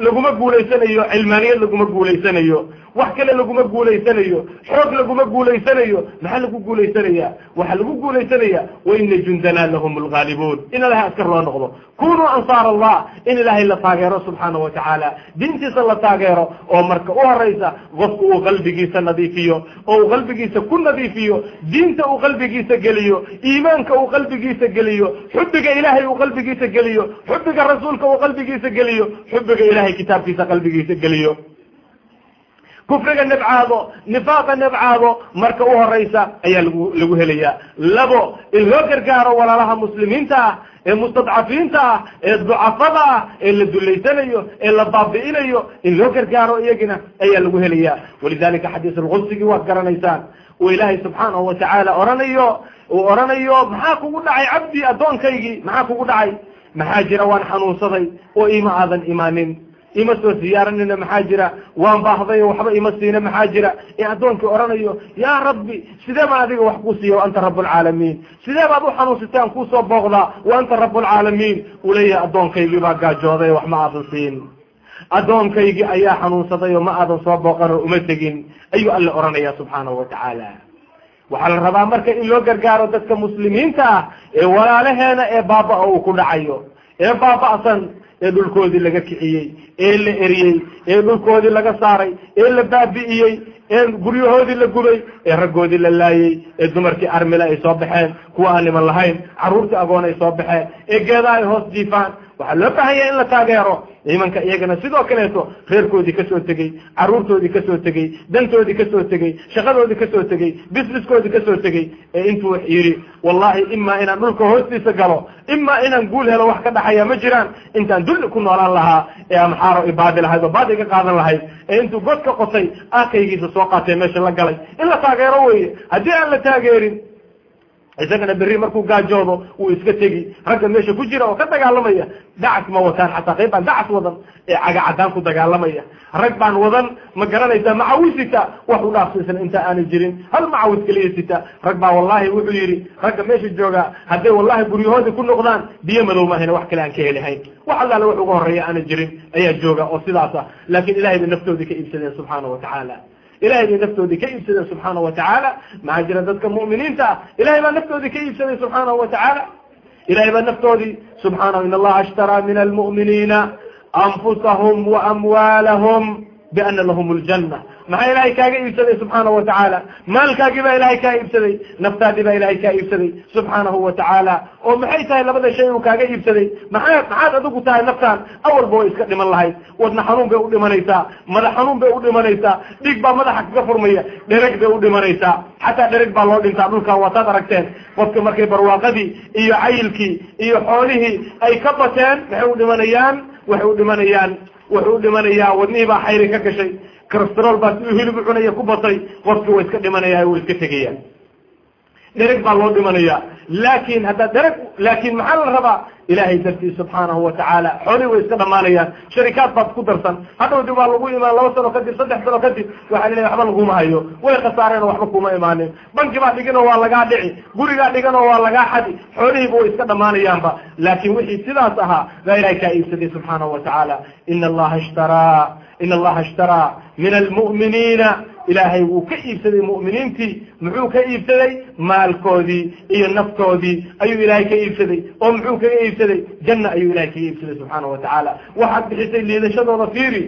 laguma guulaysanayo cilmaaniyad laguma guulaysanayo wax kale laguma guulaysanayo xoog laguma guulaysanayo maxaa lagu guulaysanaya waxaa lagu guulaysanaya waina jundana lahum lgaalibuun in ilahay askar loo noqdo. Kunuu ansaar allah in ilaahay la taageero subxaana watacaala diintiisa la taageero oo marka u horaysa qofku uu qalbigiisa nadiifiyo oo uu qalbigiisa ku nadiifiyo diinta uu qalbigiisa geliyo iimaanka uu qalbigiisa geliyo xubiga ilaahay uu qalbigiisa geliyo xubiga rasuulka uu qalbigiisa geliyo xubiga ilahay kitaabkiisa qalbigiisa geliyo. Kufriga nabcaado nifaaqa nabcaado marka u horaysa ayaa lagu lagu helayaa. Labo in loo gargaaro walaalaha muslimiinta ah ee mustadcafiinta ah ee ducafada ah ee la dulaysanayo ee la baabi'inayo in loo gargaaro iyagina ayaa lagu helayaa. Walidalika xadiis alqudsigii waad garanaysaan. Uu ilaahay subxaanahu watacaala oranayo uu oranayo maxaa kugu dhacay cabdi addoonkaygii? Maxaa kugu dhacay maxaa jira waan xanuunsaday oo ima aadan imaanin? Ima soo siyaaranina maxaa jira? Waan baahday oo waxba ima siina maxaa jira? Ee addoonkii odhanayo yaa rabbi sidee baan adiga wax kuu siiya anta rabbulcaalamiin sidee baad u xanuunsatay aan kuusoo booqdaa? Wa anta rabbulcaalamiin uu leeyahay addoonkaygii baa gaajooday wax ma aadan siin. Addoonkaygii ayaa xanuunsaday oo ma aadan soo booqan oo uma tegin. Ayuu alle odhanaya subxaanahu watacaala waxaa la rabaa marka in loo gargaaro dadka muslimiinta ah ee walaalaheena ee baaba-a uu ku dhacayo ee baaba'san ee dhulkoodii laga kiciyey ee la eriyey ee dhulkoodii laga saaray ee la baabi'iyey ee guryahoodii la gubay ee raggoodii la laayey ee dumarkii armile ay soo baxeen kuwa aan niman lahayn carruurtii agoon ay soo baxeen ee geedaha ay hoos jiifaan waxaa loo baahan yahay in la taageero nimanka iyagana sidoo kaleeto reerkoodii ka soo tegey carruurtoodii ka soo tegey dantoodii ka soo tegey shaqadoodii ka soo tegey businesskoodii ka soo tegey ee intuu yidhi wallahi imaa inaan dhulka hoostiisa galo imaa inaan guul helo wax ka dhaxaya ma jiraan. Intaan dulli ku noolaan lahaa ee amxaaro ibaadi lahayd oo baadi ka qaadan lahayd ee intuu god ka qotay aakaygiisa soo qaatay meesha la galay. In la taageero weye haddii aan la taageerin isagana berri markuu gaajoodo wuu iska tegi. Ragga meesha ku jira oo ka dagaalamaya dacas ma wataan xataa qayb baan dacas wadan ee cagacadaan ku dagaalamaya. Rag baan wadan ma garanaysaa macawis sita wax u dhaafsiisan inta aanay jirin. Hal macawis keliya sita. Rag baa wallahi wuxuu yidhi ragga meesha jooga hadday wallahi guryahoodii ku noqdaan biyo madow mahayna wax kale aan ka helihayn wax allaale wax uga horreeya aanay jirin ayaa jooga oo sidaasa. Laakiin ilahay bay naftoodii ka iibsadeen subxaana wa tacaala ilahay bay naftoodii ka iibsadeen subxaana wa tacaala. Maxaa jira dadka mu'miniinta? Ah ilahay baa naftoodii ka iibsaday subxaanahu wa tacaala. Ilahay baa naftoodii subxaanahu in allaha ashtaraa min almu'miniina anfusahum wa amwaalahum biana lahum ljanna maxaa ilaahay kaaga iibsaday subxaanahu wa tacaala maalkaagii baa ilahay kaa iibsaday naftaadii baa ilahay kaa iibsaday subxaanahu wa tacaala oo maxay tahay labada shay uu kaaga iibsaday maxaa maxaad adigu tahay naftaan awalba way iska dhiman lahayd wadna xanuun bay u dhimanaysaa madax xanuun bay u dhimanaysaa dhiig baa madaxa kaga furmaya dhereg bay u dhimanaysaa xataa dhereg baa loo dhintaa dhulkan waataad aragteen qofka markay barwaaqadii iyo cayilkii iyo xoolihii ay ka bateen maxay u dhimanayaan waxay u dhimanayaan wuxuu dhimanayaa wadnihii baa xayri ka gashay calestrol baa si uu hilib u cunaya ku batay qofki waa iska dhimanaya wuu iska tegaya dhereg baa loo dhimanaya laakin haddaa dhereg laakin maxaa la rabaa? Ilahay dartii subxaanahu wa tacaala xoolihii way iska dhamaanayaan. Sharikaad baad ku darsan. Hadhowdi waa lagu imaan laba sano kadib saddex sano kadib waxaa laleeyahy waxba laguma hayo. Way khasaareen oo waxba kuma imaanin. Banki baa dhigan oo waa lagaa dhici. Gurigaa dhigan oo waa lagaa xadi. Xoolihiiba way iska dhamaanayaanba. Laakin wixii sidaas ahaa baa ilahay kaa iibsaday subxaanahu wa tacaala. Ina allaha ishtaraa. In allaha ishtaraa. Min almu'miniina ilaahay wuu ka iibsaday mu'miniintii muxuu ka iibsaday maalkoodii iyo naftoodii ayuu ilaahay ka iibsaday. Oo muxuu kaga iibsaday? Janna ayuu ilahay kaga iibsaday subxaana wa tacaala. Waxaad bixisay liidashadooda fiiri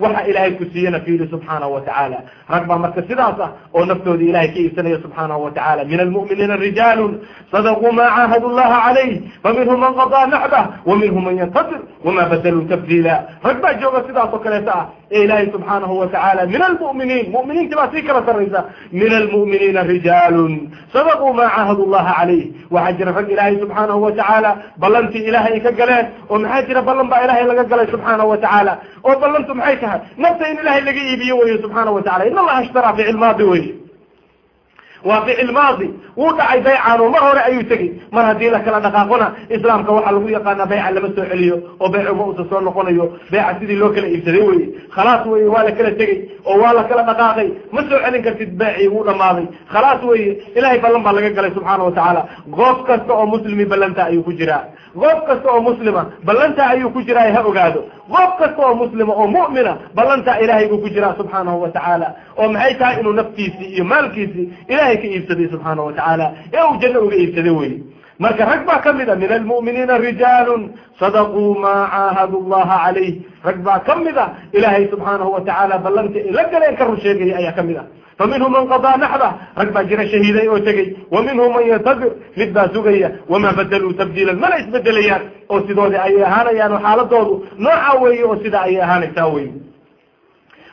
waxa ilaahay ku siiyana fiiri subxaanahu wa tacaala rag baa marka sidaas ah oo naftoodii ilahay ka iibsanaya subxaanahu wa tacaala min almu'miniina rijaalun sadaquu maa caahadu llaha calayh faminhum man qadaa naxbah wa minhum man yantasir wama badaluu tabdiila rag baa jooga sidaas oo kaleeta ah ee ilaahay subxaanahu wa tacaala min almu'miniin mu'miniintii baa sii kala sarraysa min almu'miniina rijaalun sadaquu maa caahadu llaha calayh waxaa jira rag ilaahay subxaanahu wa tacaala ballantii ilaahay ka galeen oo maxaa jira ballan baa ilaahay laga galay subxaanahu wa tacaala oo ballantu maxay tahay nafta in ilahay laga iibiyo weye subxaana wa tacala in allaha ishtaraa ficil maadi weye waa ficil maadi wuu dhacay baycaano mar hore ayuu tegey mar haddii la kala dhaqaaqona islaamka waxaa lagu yaqaanaa bayca lama soo celiyo oo baycuma usa soo noqonayo bayca sidii loo kala iibsaday weye khalaas weye waa la kala tegey oo waa la kala dhaqaaqay ma soo celin kartid baycii wuu dhamaaday khalaas weye ilahay ballan baa laga galay subxaana wa tacaala goof kasta oo muslimi ballanta ayuu ku jiraa goof kasta oo muslima ballanta ayuu ku jiraa ha ogaado. Goof kasta oo muslima oo mu'mina ballanta ilaahay buu ku jiraa subxaanahu wa tacaala. Oo maxay tahay inuu naftiisii iyo maalkiisii ilahay ka iibsaday subxaana wa tacaala. Ee uu janno uga iibsaday weye marka rag baa ka mid a min almu'miniina rijaalun sadaquu maa caahadu llaha calayh. Rag baa ka mid a ilaahay subxaanahu wa tacaala ballanta la galeen ka run sheegaya ayaa ka mid faminhum man qadaa naxba rag baa jira shahiiday oo tegey wa minhum man yantadir mid baa sugaya wamaa badaluu tabdiilan mana isbedelayaan oo sidoodii ayay ahaanayaan oo xaaladoodu nooca weeye oo sidaa ayay ahaanaysaa weye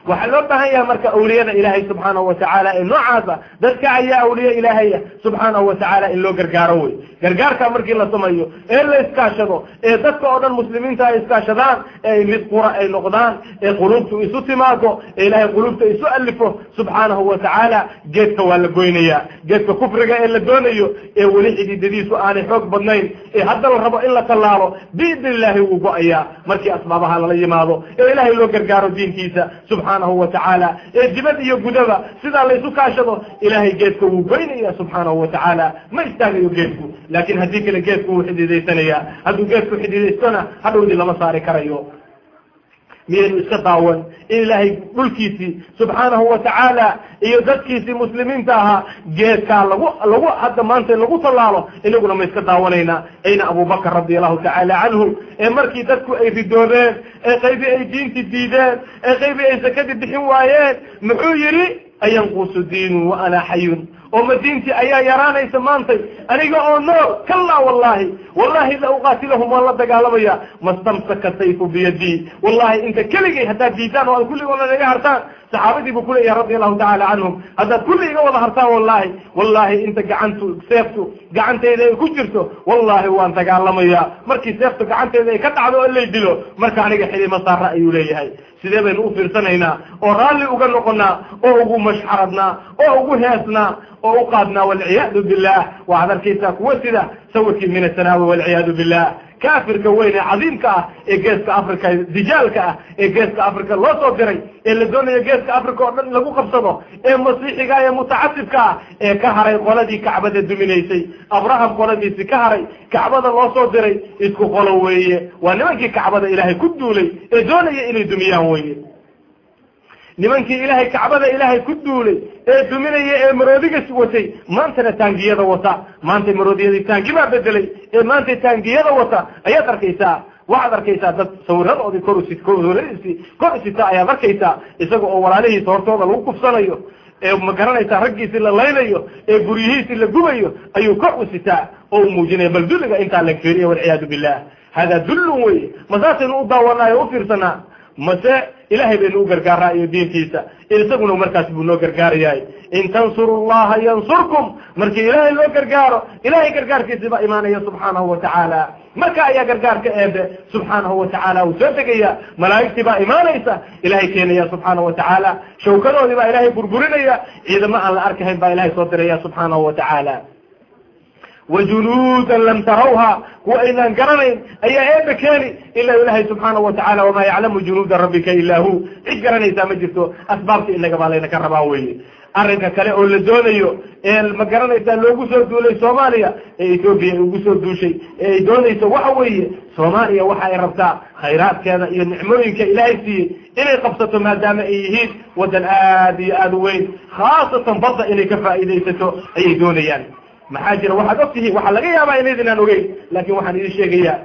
waxaa loo baahan yahay marka awliyada ilaahay subxaanahu wa tacaala ee noocaasa dadka ayaa awliye ilaahaya subxaanahu wa tacaala in loo gargaaro wey. Gargaarka markii la sameeyo ee la iskaashado ee dadka oo dhan muslimiinta ay iskaashadaan ee mid qura ay noqdaan ee quluubtu isu timaado ee ilaahay quluubta isu alifo subxaanahu wa tacaala geedka waa la goynaya geedka kufriga ee la doonayo ee weli xididadiisu aanay xoog badnayn ee hadda la rabo in la tallaalo biidni illaahi wuu go'ayaa markii asbaabaha lala yimaado ee ilaahay loo gargaaro diinkiisa subxaanahu wa tacaala ee dibad iyo gudaba sidaa laysu kaashado ilaahay geedka wuu goynaya subxaanahu wa tacaala ma istaagayo geedku. Laakin haddii kale geedku wuu xididaysanaya hadduu geedku xididaystona hadhowdii lama saari karayo miyaynu iska daawan. In ilaahay dhulkiisii subxaanahu wa tacaala iyo dadkiisii muslimiinta ahaa geedkaa lagu lagu hadda maanta lagu tallaalo inaguna ma iska daawanaynaa ayna abubakar radi allahu tacaala canhu ee markii dadku ay ridoobeen ee qaybi ay diinti diideen ee qaybi ay sakadii bixin waayeen muxuu yidhi ayanqusu diinun wa ana xayun oo ma diintii ayaa yaraanaysa maantay. Aniga oo nool kallaa wallahi wallahi la uqaatilahum waan la dagaalamaya. Mastamsaka sayfu biyadii. Wallahi inta keligay haddaad diidaan oo aad kulligoona naga hartaan saxaabadii buu kuleeyahay radi allahu tacala canhum haddaad kulli iga wada hartaan wallahi wallahi inta gacantu seeftu gacanteyda ay ku jirto wallahi waan dagaalamaya markii seeftu gacanteyda ay ka dhacdo oo lay dilo marka aniga xilima saara ayuu leeyahay. Sidee baynu u fiirsanaynaa? Oo raalli uga noqonaa oo ugu mashxaradnaa oo ugu heesnaa oo u qaadnaa walciyaadu billah waxaad arkaysaa kuwa sida sawirkii min asanaawi walciyaadu billah kaafirka weyn ee cadiimka ah ee geeska africa dijaalka ah ee geeska africa loo soo diray ee la doonayo geeska africa oo dhan lagu qabsado ee masiixiga ee mutacasibka ah ee ka haray qoladii kacbada duminaysay. Abraham qoladiisi ka haray kacbada loo soo diray isku qolo weeye. Waa nimankii kacbada ilaahay ku duulay ee doonaya inay dumiyaan weye nimankii ilaahay kacbada ilaahay ku duulay ee duminaya ee maroodiga watay maantana taangiyada wata. Maanta maroodiyadii taangi baa bedelay ee maanta taangiyada wata. Ayaad arkaysaa waxaad arkaysaa dad sawiradoodii kor usi sawiradiisii kor usita ayaad arkaysaa isaga oo walaalihiisa hortooda lagu kufsanayo ee ma garanaysaa raggiisii la laynayo ee guryihiisii la gubayo ayuu kor u sitaa oo u muujinaya bal dulliga intaa la fiiriya walciyaadu billah hada dullun weye ma saasaynu u daawanayo u fiirsanaa mase ilaahay baynu u gargaaraa iyo diintiisa. Isaguna markaas buu noo gargaarayahay in tansuru llaha yansurkum. Markii ilaahay loo gargaaro ilahay gargaarkiisi baa imaanaya subxaanahu wa tacaala. Marka ayaa gargaarka eebe subxaanahu wa tacaala uu soo degaya malaa'igtii baa imaanaysa ilahay keenaya subxaanahu wa tacaala. Shawkadoodii baa ilaahay burburinaya. Ciidamo aan la arkahayn baa ilahay soo diraya subxaanahu wa tacaala wajunuudan lam tarawha kuwa aynaan garanayn ayaa eebe keeni ila ilahay subxaanahu wa tacala wamaa yaclamu junuuda rabbika ilaa hu cid garanaysaa ma jirto asbaabta inaga baa layna ka rabaa weye arrinka kale oo la doonayo ee ma garanaysaa loogu soo duulay soomaaliya ee etoobiya ay ugu soo duushay ee ay doonayso waxa weeye soomaaliya waxa ay rabtaa khayraadkeeda iyo nicmooyinka ilaahay siiyey inay qabsato maadaama ay yihiin waddan aad iyo aada u weyn khaasatan badda inay ka faa'iidaysato ayay doonayaan maxaa jira? Waxaad og tihiin waxaa laga yaabaa inaydinaan ogeyn laakin waxaan idin sheegayaa.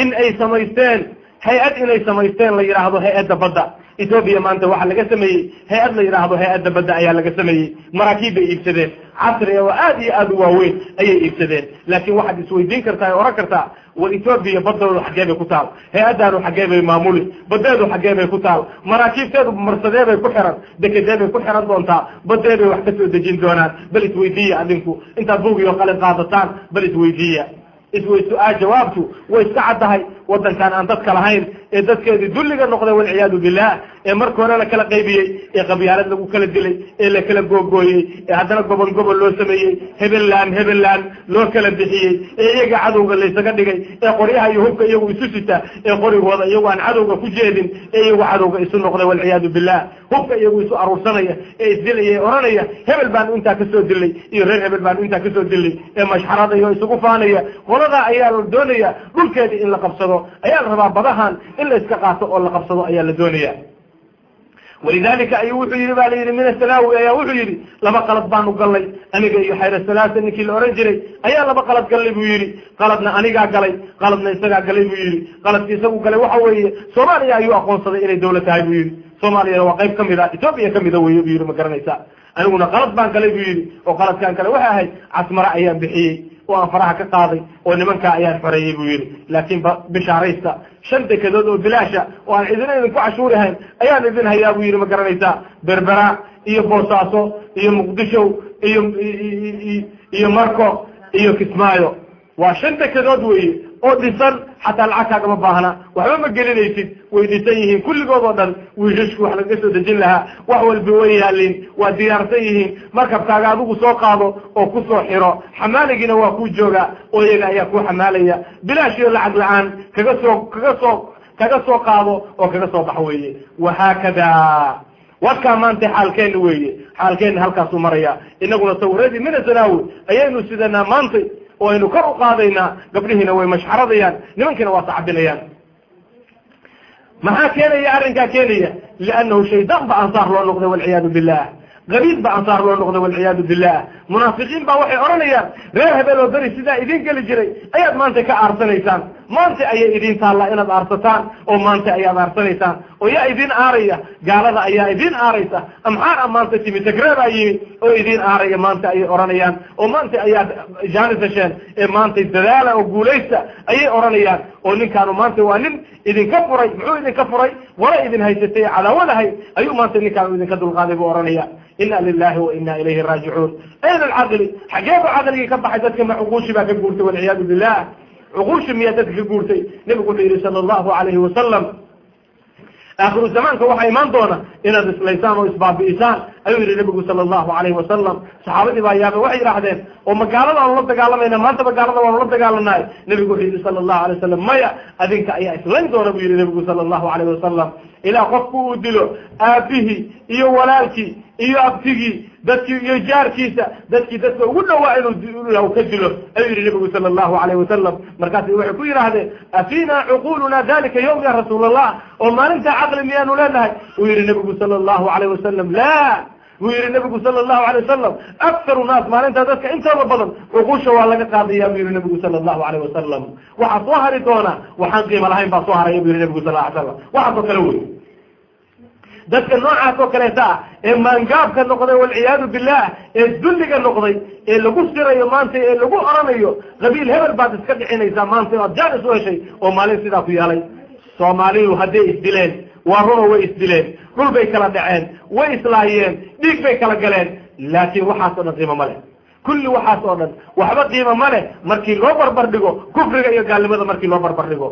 In ay samaysteen hay'ad inay samaysteen la yidhaahdo hay'adda badda. Etoobiya maanta waxaa laga sameeyey hay'ad la yidhaahdo hay'adda badda ayaa laga sameeyey. Maraakiib bay iibsadeen. Casriga oo aad iyo aad u waaweyn ayay iibsadeen. Laakin waxaad isweydiin kartaa e oran kartaa war etoobiya badoodu xaggee bay ku taal. Hay'addaanu xaggee bay maamuli. Badeedu xaggee bay ku taal. Maraakiibteedu marsadee bay ku xiran. Dekedee bay ku xiran doontaa. Badee bay wax ka soo dejin doonaan. Bal isweydiiya adinku. Intaad bugiyo qalin qaadataan. Bal isweydiiya. Iswey su'aal jawaabtu way iska caddahay waddankan aan dadka lahayn ee dadkeedii dulliga noqday walciyaadu billah ee marka hore la kala qaybiyey ee qabyaalad lagu kala dilay ee la kala googooyey ee haddana gobol gobol loo sameeyey hebelaan hebelaan loo kala bixiyey ee iyaga cadowga laysaga dhigay ee qoryaha iyo hubka iyagu isu sita ee qorigooda iyagu aan cadowga ku jeedin ee iyagu cadowga isu noqday walciyaadu billah. Hubka iyagu isu aruursanaya ee isdilaya ee oranaya hebel baanu intaa ka soo dilay iyo reer hebel baanu intaa ka soo dilay ee mashxaradaya oo isugu faanaya qoladaa ayaa la doonaya dhulkeedii in la qabsado ayaa la rabaa badahan in la iska qaato oo la qabsado ayaa la doonaya. Walidalika ayuu wuxuu yihi ba la yidhi min asanaawi ayaa wuxuu yidhi laba qalad baanu galnay. Aniga iyo xayra salaasa ninkii la ohan jiray ayaa laba qalad gallay buu yidhi. Qaladna anigaa galay qaladna isagaa galay buu yidhi. Qaladki isagu galay waxa weeye soomaaliya ayuu aqoonsaday inay dawlad tahay buu yidhi. Soomaaliyana waa qayb ka mid a etoobiya kamida weye buu yidhi ma garanaysa aniguna qalad baan galay buu yidhi oo qaladkaan galay waxay ahayd casmare ayaan bixiyey oo aan faraha ka qaaday oo nimankaa ayaan xoreeyey buu yidhi laakiin bishaaraysta shan dekedood oo bilaasha oo aan idina idinku cashuuri hayn ayaan idin hayaa buu yidhi ma garanaysaa berbera iyo boosaaso iyo muqdisho iyo iyo marco iyo kismaayo waa shan dekedood weeye oo dhisan xataa lacag kaagama baahna. Waxba ma gelinaysid. Way dhisan yihiin kulligood oo dhan wiishashku wax lagaga soo dejin lahaa wax walba way yaalin waa diyaarsan yihiin. Markabkaaga adigu soo qaado oo ku soo xiro xamaaligiina waa kuu jooga oo iyaga ayaa ku xamaalaya. Bilaashiyo lacag la'aan kaga soo kaga soo kaga soo qaado oo kaga soo bax weeye. Wahaakada. Wadkaa maanta xaalkeena weeye. Xaalkeena halkaasuu maraya inaguna sawiradii minasanaawi ayaynu sidanaa maantay aynu kor u qaadaynaa gabdhihiina way mashxaradayaan nimankiina waa sacabinayaan maxaa keenaya arrinkaa keenaya liannahu shaydaan ba ansaar loo noqday walciyaadu billah qabiil ba ansaar loo noqday walciyaadu billah. Munaafiqiin baa waxay odhanayaan reer oo beri sidaa idin geli jiray ayaad maanta ka aarsanaysaan maanta ayay idin taallaa inaad aarsataan oo maanta ayaad aarsanaysaan oo yaa idin aaraya gaalada ayaa idin aaraysa amxaar maanta timi tagree baa yimi oo idin aaraya maanta ayay odhanayaan. Oo maanta ayaad jaanisasheen ee maanta dadaala oo guulaysta ayay odhanayaan. Oo ninkaanu maanta waa nin idinka furay muxuu idinka furay? Wala idin haysatay cadaawadahay ayuu maanta ninkaanu idinka dulqaaday buu odhanaya ina lilahi wa ilayhi raajicuun ayna alcaqli xagee bu caqligii ka baxay dadka ma cuquushi baa ka guurtay walciyaadu billah. Cuquushi miyaa dadka ka guurtay? Nebigu wuxuu yihi sala allahu alayhi wasalam aakhiru zamaanka waxaa imaan doona inaad islaysaan oo isbaabi'isaan ayuu yihi nebigu sala allahu alayhi wasalam saxaabadii baa yaaba waxay yidhahdeen oo magaalada aanu la dagaalamayna maanta magaalada waanu la dagaalanahay nebigu wuxuu yihi sala allahu alay wasalam maya adinka ayaa islayn doona buu yihi nebigu sala allahu alayhi wasalam ilaa qofku uu dilo aabihii iyo walaalkii iyo abtigii dadkii iyo jaarkiisa dadkii dadka ugu dhawaa inuu ka dilo. Ayuu yihi nebigu sala allahu alayh wasalam markaasi waxay ku yidhaahdeen afiina cuquluna dalika yowm ya rasuul allah oo maalintaa caqli miyaanu leenahay? Uu yihi nebigu sala allahu alayh wasalam la wuu yihi nebigu sala allahu alay wasalam aktaru naas maalintaa dadka intooda badan cuquusha waa laga qaadaya buu yihi nebigu sala allahu alayh wasalam waxaa soo hari doona waxaan qiimo lahayn baa soo haraya bu yihi nebigu sal ly slam waxaasoo kale wey. Dadka noocaas oo kaleeta ah ee maangaabka noqday walciyaadu billah ee dulliga noqday ee lagu sirayo maanta ee lagu oranayo qabiil hebel baad iska dhicinaysaa maanta oad jaan isu heshay oo maalin sidaa ku yeelay soomaalidu hadday isdileen waa runo way isdileen dhul bay kala dhaceen way islaayeen dhiig bay kala galeen. Laakiin waxaas oo dhan qiimo ma leh. Kulli waxaas oo dhan waxba qiimo ma leh markii loo barbar dhigo kufriga iyo gaalnimada markii loo barbar dhigo.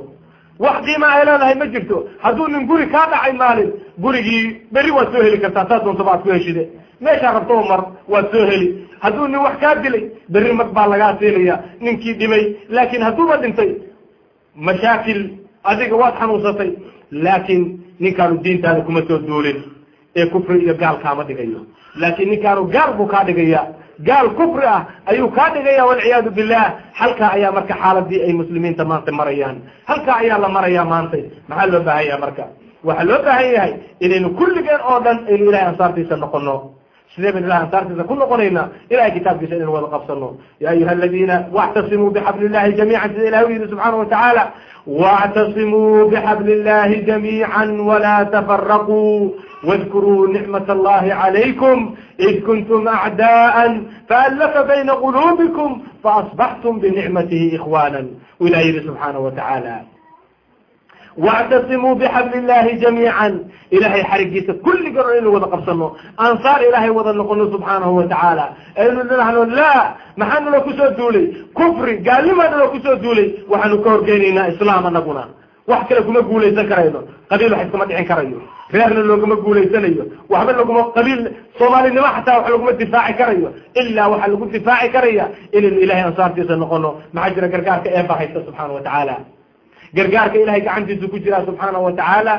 Wax qiima ay leedahay ma jirto. Hadduu nin guri kaa dhacay maalin gurigii beri waad soo heli kartaa saa doontaba aad ku heshide meeshaa rabtaba mar waad soo heli. Hadduu nin wax kaa dilay berri mag baa lagaa siinaya ninkii dhimay. Laakiin hadduuba dhintay mashaakil adiga waad xanuunsatay laakiin ninkaanu diintaada kuma soo duulin ee kufri iyo gaal kaama dhigayo. Laakiin ninkaanu gaal buu kaa dhigaya. Gaal kufri ah ayuu kaa dhigaya walciyaadu billah. Halkaa ayaa marka xaaladii ay muslimiinta maanta marayaan. Halkaa ayaa la maraya maanta. Maxaa loo baahan yahay marka? Waxaa loo baahan yahay inaynu kulligeen oo dhan aynu ilahay ansaartiisa noqono sidee baynu ilahay ansaartiisa ku noqonaynaa ilahay kitaabkiisa inaynu wada qabsano ya ayuha aladiina wactasimuu bixabli illahi jamiican sida ilahi u yihi subxaana watacaala واعتصموا بحبل الله جميعا ولا تفرقوا واذكروا نعمة الله عليكم إذ كنتم أعداء فألف بين قلوبكم فأصبحتم بنعمته إخوانا وإلى سبحانه وتعالى wactasimuu bixabli illaahi jamiican ilahay xarigiisa kulligan oo aynu wada qabsano ansaar ilaahay wada noqono subxaanahu watacaala aynu dhahno laa maxaa naloo ku soo duulay kufri gaalnimaana naloo ku soo duulay waxaanu ka horgeynaynaa islaam anaguna wax kale kuma guulaysan karayno qabiil wax iskama dhicin karayo reerna loogama guulaysanayo waxba laguma qabiil soomaalinimo xataa wax laguma difaaci karayo ilaa waxaa lagu difaaci karaya inaynu ilahay ansaartiisa noqono maxaa jira gargaarka ee bahaysa subxaana wa tacaala gargaarka ilahay gacantiisu ku jiraa subxaana watacaala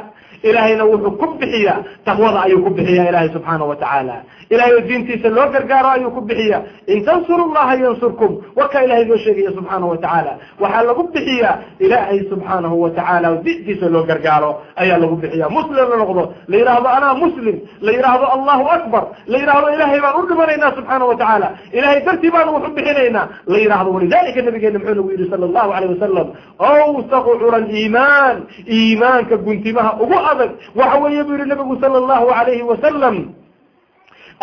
ilahayna wuxuu ku bixiya taqwada ayuu ku bixiya ilahay subxaana watacaala ilahay oo diintiisa loo gargaaro ayuu ku bixiya. In tansuru llaha yansurkum warkaa ilahay loo sheegaya subxaana watacaala waxaa lagu bixiya ilaahay subxaanahu watacaala diintiisa loo gargaaro ayaa lagu bixiya. Muslim la noqdo la yidhaahdo anaa muslim la yidhaahdo allahu akbar la yidhaahdo ilahay baan u dhimanaynaa subxaana watacaala ilahay dartii baanu wax u bixinaynaa. La yidhaahdo walidalika nabigeena muxuu nagu yidhi sala allahu alayh wasalam awsaqu cura aliimaan iimaanka guntimaha ugu adag waxa weeye buu yihi nabigu sala allahu alayhi wasalam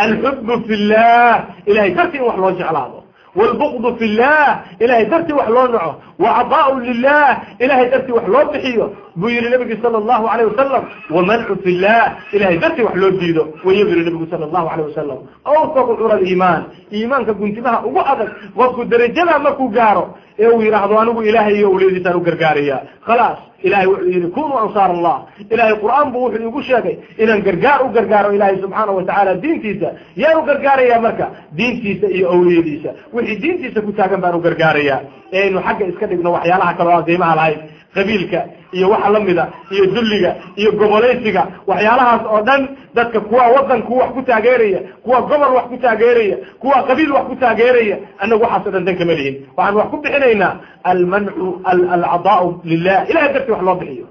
alxub fi llah ilahay darti in wax loo jeclaado wlbuqd fi llah ilahay dartii wax loo naco wacadaau lilah ilahay dartii wax loo bixiyo buu yihi nabigi sala allahu alayh wasalam wamancu fi llah ilahay dartii wax loo diido weye bu yihi nabigu sala allahu alayh wasalam awfaqu cura liimaan iimaanka guntimaha ugu adag qofku derajada markuu gaaro ee uu yidhaahdo anigu ilahay iyo awliyadiisaan u gargaaraya khalaas ilahay wuxuu yihi kunuu ansaar allah ilahay qur'aan bu wuxuu igu sheegay inaan gargaar u gargaaro ilahay subxaana watacaala diintiisa. Yaan u gargaaraya marka diintiisa iyo awliyadiisa wixii diintiisa ku taagan baan u gargaaraya ee aynu xagga iska dhigno waxyaalaha kale oo aan qiimaha lahayn qabiilka iyo waxa lamida iyo dulliga iyo gobolaysiga waxyaalahaas oo dhan dadka kuwa wadanku wax ku taageeraya kuwa gobol wax ku taageeraya kuwa qabiil wax ku taageeraya annagu waxaas o dhan dan kama lihin. Waxaan wax ku bixinaynaa almancu alcadaau lilah ilahay dartii wax loo bixiyo.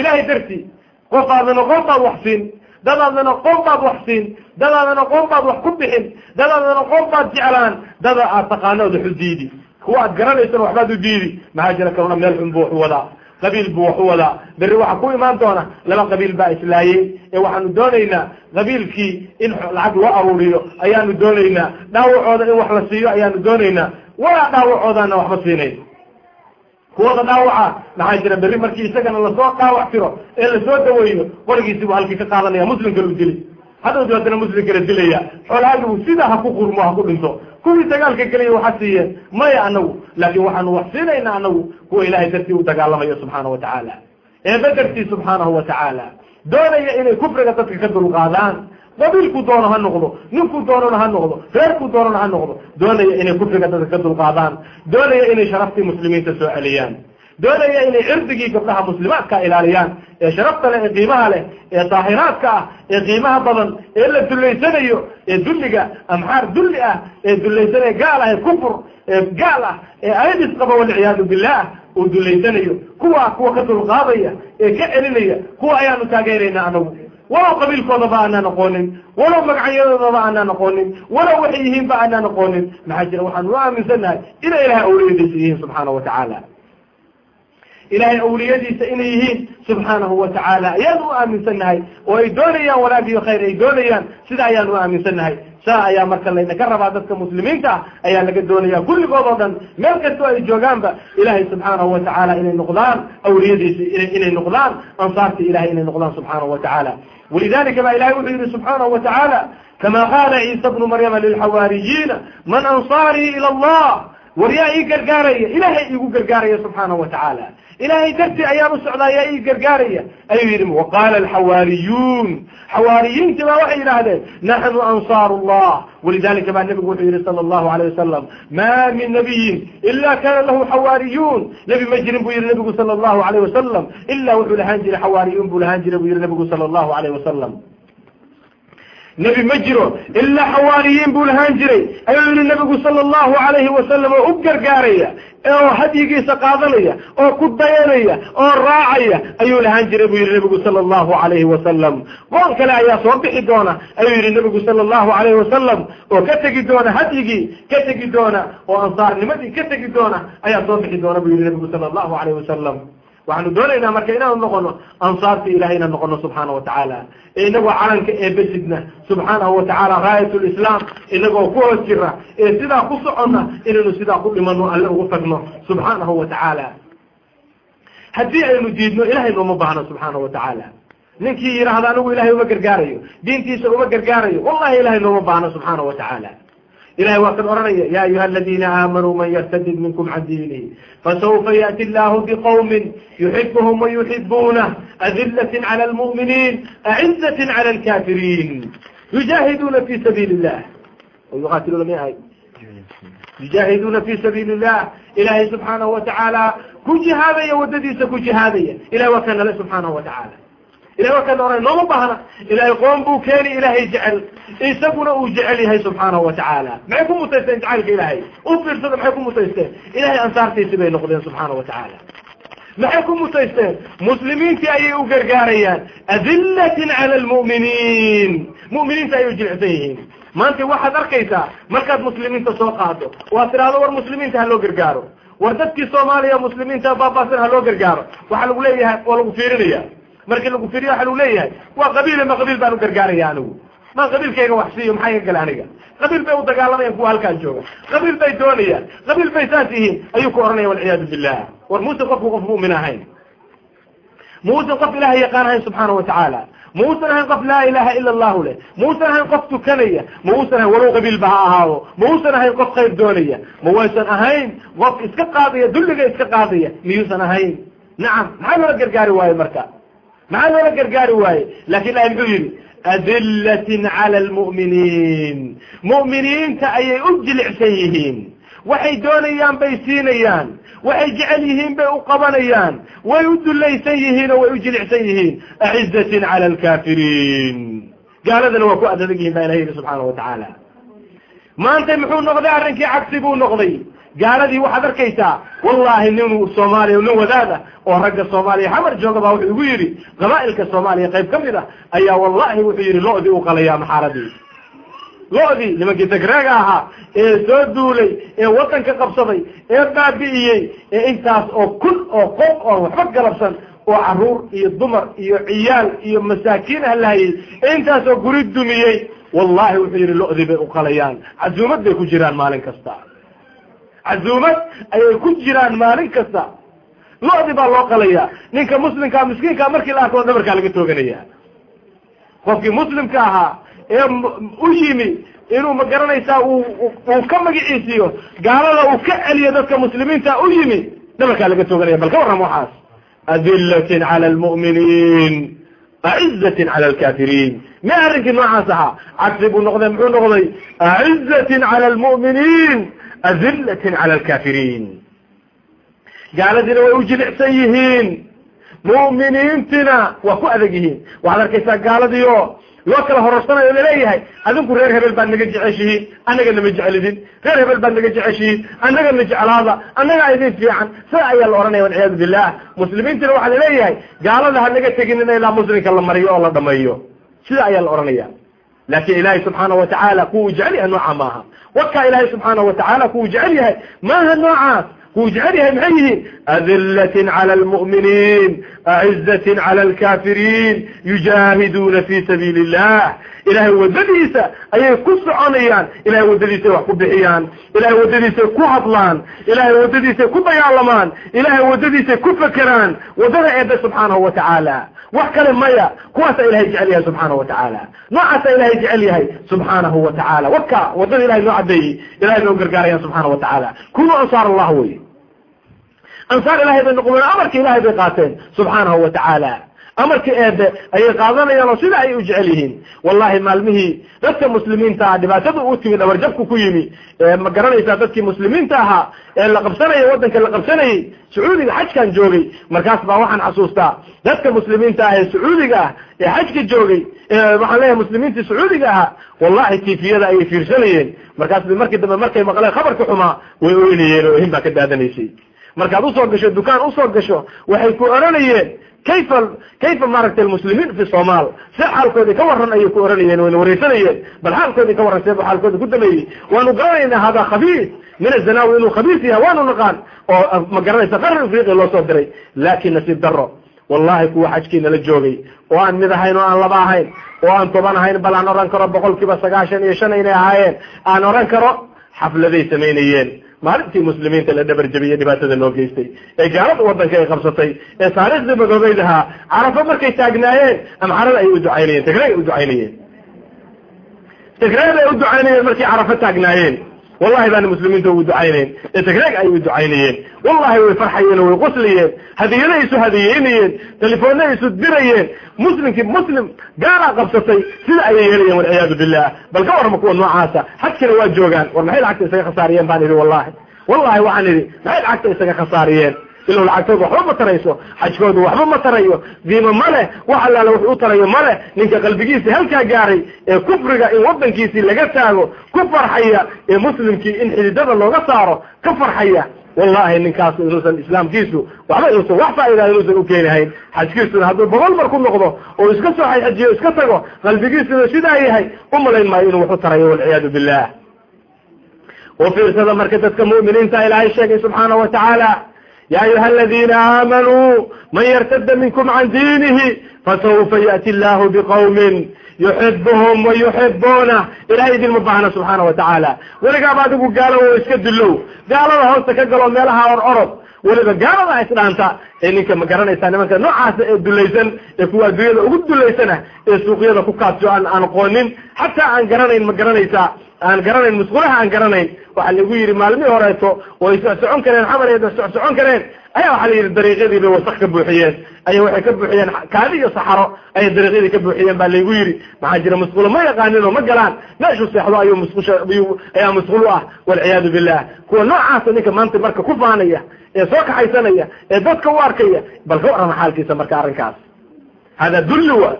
Ilahay dartii qof aadan aqoon baad wax siin dad aadan aqoon baad wax siin dad aadan aqoon baad wax ku bixin dad aadan aqoon baad jeclaan dada aad taqaanood wax u diidi kuwa aad garanaysana waxbaad u diidi. Maxaa jira kaluna meel xun buu wax u wadaa? Qabiil buu wax u wadaa? Berri waxaa ku imaan doona laba qabiil baa islaayey. Ee waxaanu doonaynaa qabiilkii in lacag loo aruuriyo ayaanu doonaynaa. Dhaawacooda in wax la siiyo ayaanu doonaynaa. Walaa dhaawacoodaana waxba siinayn. Kuwada dhaawaca maxaa jira berri markii isagana la soo dhaawac tiro ee la soo daweeyo qorigiisi buu halkii ka qaadanaya muslim kale u dili hadhow dabeetana muslim kale dilaya xoolaagibu sidaa ha ku qurmo ha ku dhinto kuwii dagaalka gelaya waxa siiyeen. Maya anagu laakin waxaanu wax siinayna anagu kuwa ilahay dartii u dagaalamayo subxaana wa tacaala. Eeba dartii subxaanahu wa tacaala. Doonaya inay kufriga dadka ka dulqaadaan. Qabiilku doono ha noqdo ninkuu doonona ha noqdo reerkuu doonona ha noqdo. Doonaya inay kufriga dadka ka dulqaadaan. Doonaya inay sharaftii muslimiinta soo celiyaan doonaya inay cirdigii gabdhaha muslimaadka ilaaliyaan ee sharafta leh ee qiimaha leh ee daahiraadka ah ee qiimaha badan ee la dullaysanayo ee dulliga amxaar dulli ah ee dullaysanaya gaal ah ee kufur ee gaal ah ee aidis qaba walciyaadu billah uu dullaysanayo kuwa kuwa ka dulqaadaya ee ka celinaya kuwa ayaanu taageerayna anagu. Walow qabiilkoodaba aanaan aqoonin walow magacyadoodaba aanaan aqoonin walow waxay yihiin ba aanaan aqoonin maxaa jira waxaanu u aaminsannahay inay ilahay awliyadiisa yihiin subxaana wa tacaala ilahay awliyadiisa inay yihiin subxaanahu wa tacaala. Ayaanu u aaminsannahay. Oo ay doonayaan wanaag iyo khayr ay doonayaan. Sida ayaanu u aaminsannahay. Saa ayaa marka laydinka rabaa dadka muslimiinta ah ayaa laga doonaya kulligood oo dhan. Meel kastoo ay joogaanba ilahay subxaanahu wa tacaala inay noqdaan awliyadiisi inay noqdaan ansaartii ilahay inay noqdaan subxaanahu wa tacaala. Walidalika ba ilahay wuxuu yihi subxaanahu wa tacaala kama qaala ciisa bnu maryama lilxawaariyiina man ansaarii ila allah? War yaa ii gargaaraya ilahay iigu gargaaraya subxaanahu wa ilahay dartii ayaan u socdaa yaa ii gargaaraya. Ayuu yidhi waqaala alxawaariyuun. Xawaariyiintii baa waxay yidhaahdeen naxnu ansaaru llah walidalika baa nebigu wuxuu yihi sala allahu alayh wasalam ma min nabiyin ila kana lahu xawaariyuun. Nebi ma jirin buu yihi nebigu sala allahu alayh wasalam ila wuxuu lahaan jiray xawaariyuun buu lahaan jiray buu yihi nebigu sala allahu alayh wasalam nebi ma jiro ilaa xawaariyiin buu lahaan jiray. Ayuu yihi nebigu sala allahu alayhi wasalam oo u gargaaraya oo hadyigiisa qaadanaya oo ku dayanaya oo raacaya ayuu lahaan jiray buu yihi nebigu sala allahu alayhi wasalam qoon kale ayaa soo bixi doona ayuu yihi nebigu sala allahu alayhi wasalam oo ka tegi doona hadyigii ka tegi doona. Oo ansaarnimadii ka tegi doona ayaa soo bixi doona buu yihi nebigu sala allahu alayhi wasalam waxaanu doonaynaa marka inaanu noqono ansaarta ilahay inaan noqono subxaana wa tacaala. Ee inagoo calanka ee besidna subxaanahu wa tacaala raayat lislaam inagoo ku hoos jira ee sidaa ku soconna inaynu sidaa ku dhimano alle ugu tagno subxaanahu wa tacaala. Haddii aynu diidno ilahay nooma baahno subxaanahu wa tacaala. Ninkii yidhaahda anigu ilahay uma gargaarayo diintiisa uma gargaarayo. Wallahi ilahay nooma baahno subxaanahu wa tacaala ilahay waa kan odhanaya ya ayuha aladina aamanuu man yartadid minkum can diinihi fasaufa yaأti llahu bqowmi yuxibuhm wayuxibunah adilati clى lmu'miniin acizati clى lkafiriin yujaahiduna fi sabiili اllah yuqatiluna miahay yujaahiduna fi sabiili اllah ilahay subxaanahu watacaala ku jihaadaya wadadiisa ku jihaadaya ilahay waa kan nale subxaanahu watacaala ilahay waa kan oranay nooma baahna. Ilahay qoom buu keeni ilahay jecel. Isaguna uu jecel yahay subxaanahu wa tacaala. Maxay ku mutaysteen jacaylka ilahay u fiirsada maxay ku mutaysteen? Ilahay ansaartiisi bay noqdeen subxaana wa tacaala. Maxay ku mutaysteen? Muslimiintii ayay u gargaarayaan. Adilatin cala almu'miniin. Mu'miniinta ayay jilicsan yihiin. Maanta waxaad arkaysaa markaad muslimiinta soo qaado waad tidhahdo war muslimiinta ha loo gargaaro. War dadkii soomaaliya muslimiinta baabaasan ha loo gargaaro. Waxaa lagu leeyahay waa lagu fiirinaya markii lagu fiiriyo waxa lagu leeyahay waa qabiile ma qabiil baan u gargaaraya anigu. Ma qabiilkayga wax siiyo maxaa iga gala aniga? Qabiil bay u dagaalamayaan kuwa halkaan jooga. Qabiil bay doonayaan. Qabiil bay saas yihiin. Ayuu ku oranaya walciyaadu billah. War muusan qofku qof mu'min ahayn. Muusan qof ilahay yaqaan ahayn subxaana wa tacaala mauusan ahayn qof laa ilaha ila allahu leh. Mauusan ahayn qof tukanaya. Mauusan ahayn walow qabiilba ha ahaado. Mauusan ahayn qof khayr doonaya. Ma waysan ahayn qof iska qaadaya dulliga iska qaadaya miyuusan ahayn. Nacam maxaa loola gargaari waaye marka maxaa loola gargaari waaye laakiin ilahay muxuu yihi adilatin cala almu'miniin. Mu'miniinta ayay u jilicsan yihiin. Waxay doonayaan bay siinayaan. Waxay jecel yihiin bay u qabanayaan. Way u dulaysan yihiin oo way u jilicsan yihiin. Acizatin cala alkafiriin gaaladana waa ku adadag yihiin baa ilaha yihi subxaana wa tacaala. Maanta muxuu noqday? Arrinkii cagsi buu noqday gaaladii waxaad arkaysaa wallahi nin soomaaliya nin wadaad ah oo ragga soomaaliya xamar jooga baa wuxuu igu yidhi qabaa'ilka soomaaliya qayb ka mid ah ayaa wallahi wuxuu yidhi lo-dii u qalayaa maxaaradii lo-dii nimankii degreega ahaa ee soo duulay ee waddanka qabsaday ee baabi'iyey ee intaas oo kun oo qof oo waxba galabsan oo carruur iyo dumar iyo ciyaal iyo masaakiin ah lahayay intaas oo guri dumiyey wallahi wuxuu yidhi lo-dii bay u qalayaan casuumad bay ku jiraan maalin kasta casuumad ayay ku jiraan maalin kasta. Lo-di baa loo qalayaa. Ninka muslimkaa miskiinkaa markii la arko dhabarkaa laga tooganaya. Qofkii muslimka ahaa ee u yimi inuu ma garanaysaa uu ka magiciisiiyo gaalada uu ka celiyo dadka muslimiinta u yimi dhabarkaa laga tooganaya. Bal ka warram waxaas. Adillatin cala almu'miniin acizatin cala alkafiriin mi arrinkii noocaas ahaa? Cagsi buu noqday muxuu noqday? Acizatin cala almu'miniin adillatin cala alkafiriin gaaladiina way u jilicsan yihiin mu'miniintina waa ku adag yihiin waxaad arkaysaa gaaladii oo loo kala hororsanayo la leeyahay adinku reer hebel baad naga jeceshihiin annagana ma jecelidin reer hebel baad naga jeceshihiin annagana jeclaada annagaa idin fiican sida ayaa la ohanaya walciyaadu billah muslimiintina waxaa la leeyahay gaalada ha naga teginina ilaa muslimka la mariyo oo la dhameeyo sida ayaa la ohanaya laakin ilaahay subxaana watacaala kuwa uu jecel yahay nooca maaha wakaa ilaahay subxaana watacaala kuwa uu jecel yahay. Maaha noocaas? Kuwa jecel yahay maxay yihiin? Adillatin cala almu'miniin acizatin cala alkafiriin yujaahiduuna fi sabiili illah ilahay waddadiisa ayay ku soconayaan. Ilahay waddadiisay wax ku bixiyaan. Ilahay waddadiisay ku hadlaan. Ilahay waddadiisay ku dagaalamaan ilahay waddadiisay ku fekeraan waddada eebbe subxaanahu watacaala wax kale maya kuwaasaa ilahay jecel yahay subxaanahu watacaala noocaasaa ilahay jecel yahay subxaanahu watacaala waka waddada ilahay noo cadeeyey ilahay noo gargaarayaan subxaana watacaala kunuu ansaar allah wey. Ansaar ilahay bay noqdeen amarka ilahay bay qaateen subxaanahu watacaala amarkii eebe ayay qaadanayaan oo sida ay u jecel yihiin. Wallahi maalmihii dadka muslimiinta ah dhibaatada u timi dhabarjabku ku yimi ma garanaysaa dadkii muslimiinta ahaa ee la qabsanaya waddanka la qabsanayey sacuudiga xajkan joogay. Markaas baa waxaan xasuustaa dadka muslimiinta ah ee sacuudiga ah ee xajka joogay waxaan leeyahay muslimiintii sacuudiga ahaa wallahi tifiyada ayay fiirsanayeen. Markaas markii dambe markay maqleen khabarka xumaa way oynayeen oo ohin baa ka daadanaysay markaad u soo gasho dukaan u soo gasho waxay ku oranayeen kayfa kayfa maaragtay almuslimiin fi somal see xaalkoodii ka waran ayay ku oranayeen wayna wareysanayeen bal xaalkoodii ka warran see bu xaalkoodi ku dameeyey waanu garanaynaa hada khabiis min azanawi inuu khabiis yahay waanu naqaan oo ma garanaysa qaran afriqiya loo soo diray laakin nasiib daro wallahi kuwa xajkiina la joogay oo aan mid ahayn oo aan laba ahayn oo aan toban ahayn bal aan oran karo boqol kiiba sagaashan iyo shan inay ahaayeen aan oran karo xafladay samaynayeen maalintii muslimiinta la dhabar jabiyey dhibaatada loo geystay ee gaalada waddanka ay qabsatay ee taariikhdii madoobeyd ahaa carafo markay taagnaayeen amxarada ay u ducaynayeen tigreeg ay u ducaynayeen. Ay u ducaynayeen markay carafo taagnaayeen wallahi baana muslimiinta ugu ducaynayn ee tigreeg ay u ducaynayeen. Wallahi way farxayeen way qoslayeen hadiyaday isu hadiyeynayeen. Telefoonay isu dirayeen. Muslimkii muslim gaalaa qabsatay sida ayay yeelayeen walciyaadu billah. Bal ka warrama kuwa noocaasa xajkina waa joogaan. War maxay lacagta isaga khasaariyeen baan idhi wallahi. Wallahi waxaan idhi maxay lacagta isaga khasaariyeen ilow lacagtooda waxba ma tarayso xajkooda waxba ma tarayo diimo ma leh wax allaale wax u tarayo ma leh ninka qalbigiisii halkaa gaaray ee kufriga in waddankiisii laga taago ku farxaya ee muslimkii in xididada looga saaro ka farxaya. Wallahi ninkaas inuusan islaamkiisu waxba inuusan wax faa'idaa inuusan u keenahayn xajkiisuna hadduu boqol mar ku noqdo oo iska soo xajxajiyo iska tago qalbigiisuna sidaa yahay u malayn maayo inuu wax u tarayo walciyaadu billah. U fiirsada marka dadka mu'miniinta ilaahay sheegay subxaana wa tacaala ya ayuha aladina aamanuu man yartada minkum can diinihi fasawfa yaأti illahu biqawmin yuxibuhum wayuxibuuna ilahay idinma baahna subxaana wa tacaala weligaaba adigu gaalo iska dilow gaalada hoosta ka galo meelaha or orod weliba gaalada isdhaanta ee ninka ma garanaysaa nimanka noocaasa ee dulaysan ee kuwa adduunyada ugu dulaysana ee suuqyada ku kaadso aan aqoonin xataa aan garanayn ma garanaysaa. Aan garanayn musqulaha aan garanayn. Waxaa lagu yidhi maalmihii horeeto way socon kareen xamareeda socon kareen ayaa waxaa la yidhi dariiqyadii bay wasak ka buuxiyeen. Aya waxay ka buuxiyeen kaadi iyo saxaro ayay dariiqyadii ka buuxiyeen baa laygu yidhi. Maxaa jira musqulo ma yaqaanin oo ma galaan. Meeshuu seexdo ayuu musqusha ayaa musqul u ah walciyaadu billah kuwa noocaasa ninka maanta marka ku faanaya ee soo kaxaysanaya ee dadka u arkaya bal ka warrama xaalkiisa marka arrinkaas. Hada dulli wa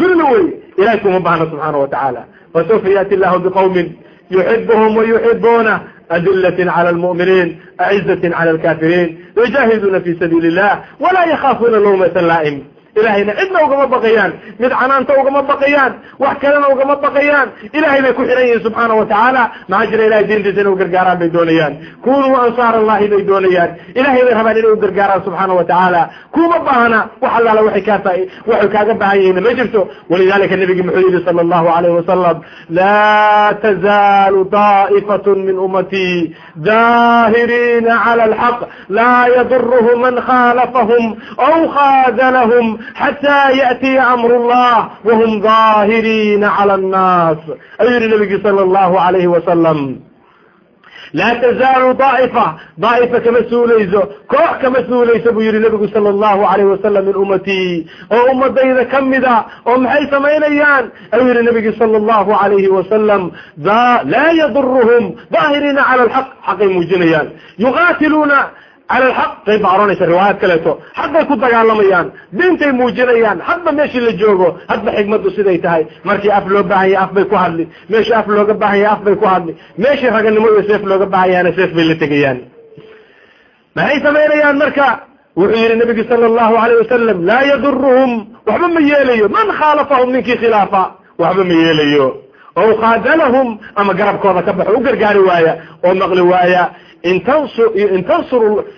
dulli wey. Ilahay kuma baahna subxaana wa tacaala. Fasawfa yaati illahu biqawmin yuxibuhum wayuxibuuna adilatin cala almu'miniin acizatin cala alkafiriin yujaahiduuna fi sabiili illah walaa yakhaafuuna lawmata laa'im ilahayna cidna ugama baqayaan mid canaanta ugama baqayaan wax kalena ugama baqayaan. Ilahay bay ku xihan yihiin subxaana watacaala maxaa jira ilahay diintiisa inay u gargaaraan bay doonayaan. Kunuu ansaar allahi bay doonayaan. Ilahay bay rabaan inay u gargaaraan subxaana watacaala kuma baahna wax allaala waxay kaa waxay kaaga baahan yihiin ma jirto. Walidalika nabigi muxuu yihi sala allahu alayhi wasalam laa tazaalu daa'ifat min ummatii daahiriina cala alxaq laa yaduruhu man khaalafahum aw khaadalahum xatى yaأtiya amr الlah whm ظaahiriina calى الnaas ayuu yihi nabigi salى اllahu alayhi wasalam laa tazaalu daa'ifa daa'ifa kama suulayso koox kama suulayso buu yihi nabigu sala allahu alayh wasalam min ummatii oo ummadayda kamida oo maxay samaynayaan ayuu yihi nabigi sala allahu alayhi wasalam laa yaduruhum daahiriina cala alxaq xaqay muujinayaan yuqaatiluuna cala alxaq qayb baa oranaysa riwaayaad kaleeto xaqbay ku dagaalamayaan diintay muujinayaan hadba meeshii la joogo hadba xigmaddu siday tahay markii af loo baahan yahay af bay ku hadli meeshii af looga baahan yahay af bay ku hadli meeshii raganimo iyo seef looga baahan yahayna seef bay la tegayaan maxay samaynayaan marka wuxuu yihi nabigi sala allahu alayh wasalam laa yaduruhum waxba ma yeelayo man khaalafahum ninkii khilaafa waxba ma yeelayo ow khaadalahum ama garabkooda ka baxo u gargaari waaya oo maqli waaya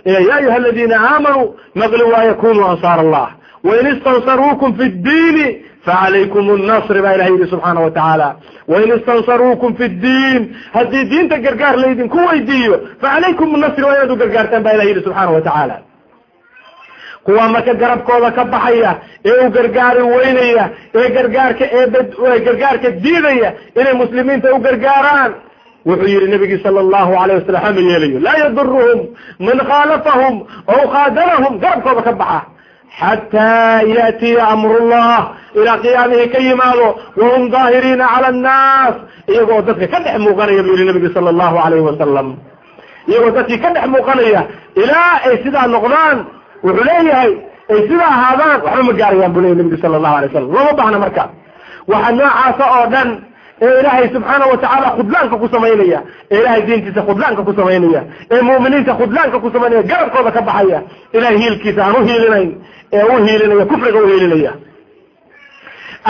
ya ayuha aladina aamanuu maqli waaya kunuu ansaar allah wain istansaruukum fi ddiini facalaykum nnasri baa ilahay yihi subxaana watacaala wain istansaruukum fi ddiin haddii diinta gargaar laydinku weydiiyo facalaykum nasri waa inaad u gargaartaan baa ilahay yihi subxaana watacaala kuwa marka garabkooda ka baxaya ee u gargaari weynaya ee gargaarka ee gargaarka diidaya inay muslimiinta u gargaaraan wuxuu yihi nabigi sala allahu alayh wasalam hama yeelayo laa yaduruhum man khaalafahum aw khaadalahum. Garabkooda ka baxa. Xataa yaatiya amrullah ilaa qiyaamihii ka yimaado wahum daahiriina cala annaas iyagoo dadka ka dhex muuqanaya buu yihi nabigi sala allahu alayhi wasalam iyagoo dadkii ka dhex muuqanaya ilaa ay sidaa noqdaan wuxuu leeyahay ay sidaa ahaadaan waxba ma gaarayaan buu leyahy nabigi sala allahu alay wasalam looma baahna marka. Waxa noocaasa oo dhan ee ilaahay subxaana watacaala khudlaanka ku samaynaya ee ilahay diintiisa khudlaanka ku samaynaya ee mu'miniinta khudlaanka ku samaynaya garabkooda ka baxaya ilahay hiilkiisa aan uhiilinayn ee u hiilinaya kufriga uhiilinaya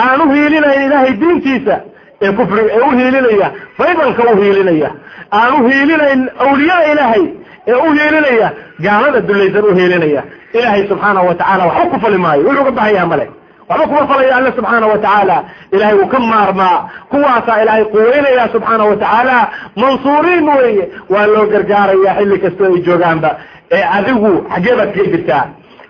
aan uhiilinayn ilahay diintiisa ee kufriga ee uhiilinaya faydanka uhiilinaya aan uhiilinayn awliyada ilaahay ee uhiilinaya gaalada dulaysan uhiilinaya ilaahay subxaana watacaala waxba ku fali maayo wuxuu ka baxayaa male waxba kuma falaya alle subxaana watacaala ilahay wuu ka maarmaa. Kuwaasaa ilaahay quweynaya subxaana watacaala mansuuriin weye waa loo gargaaraya xilli kastoo ay joogaanba. Ee adigu xaggee baad kaga jirtaa.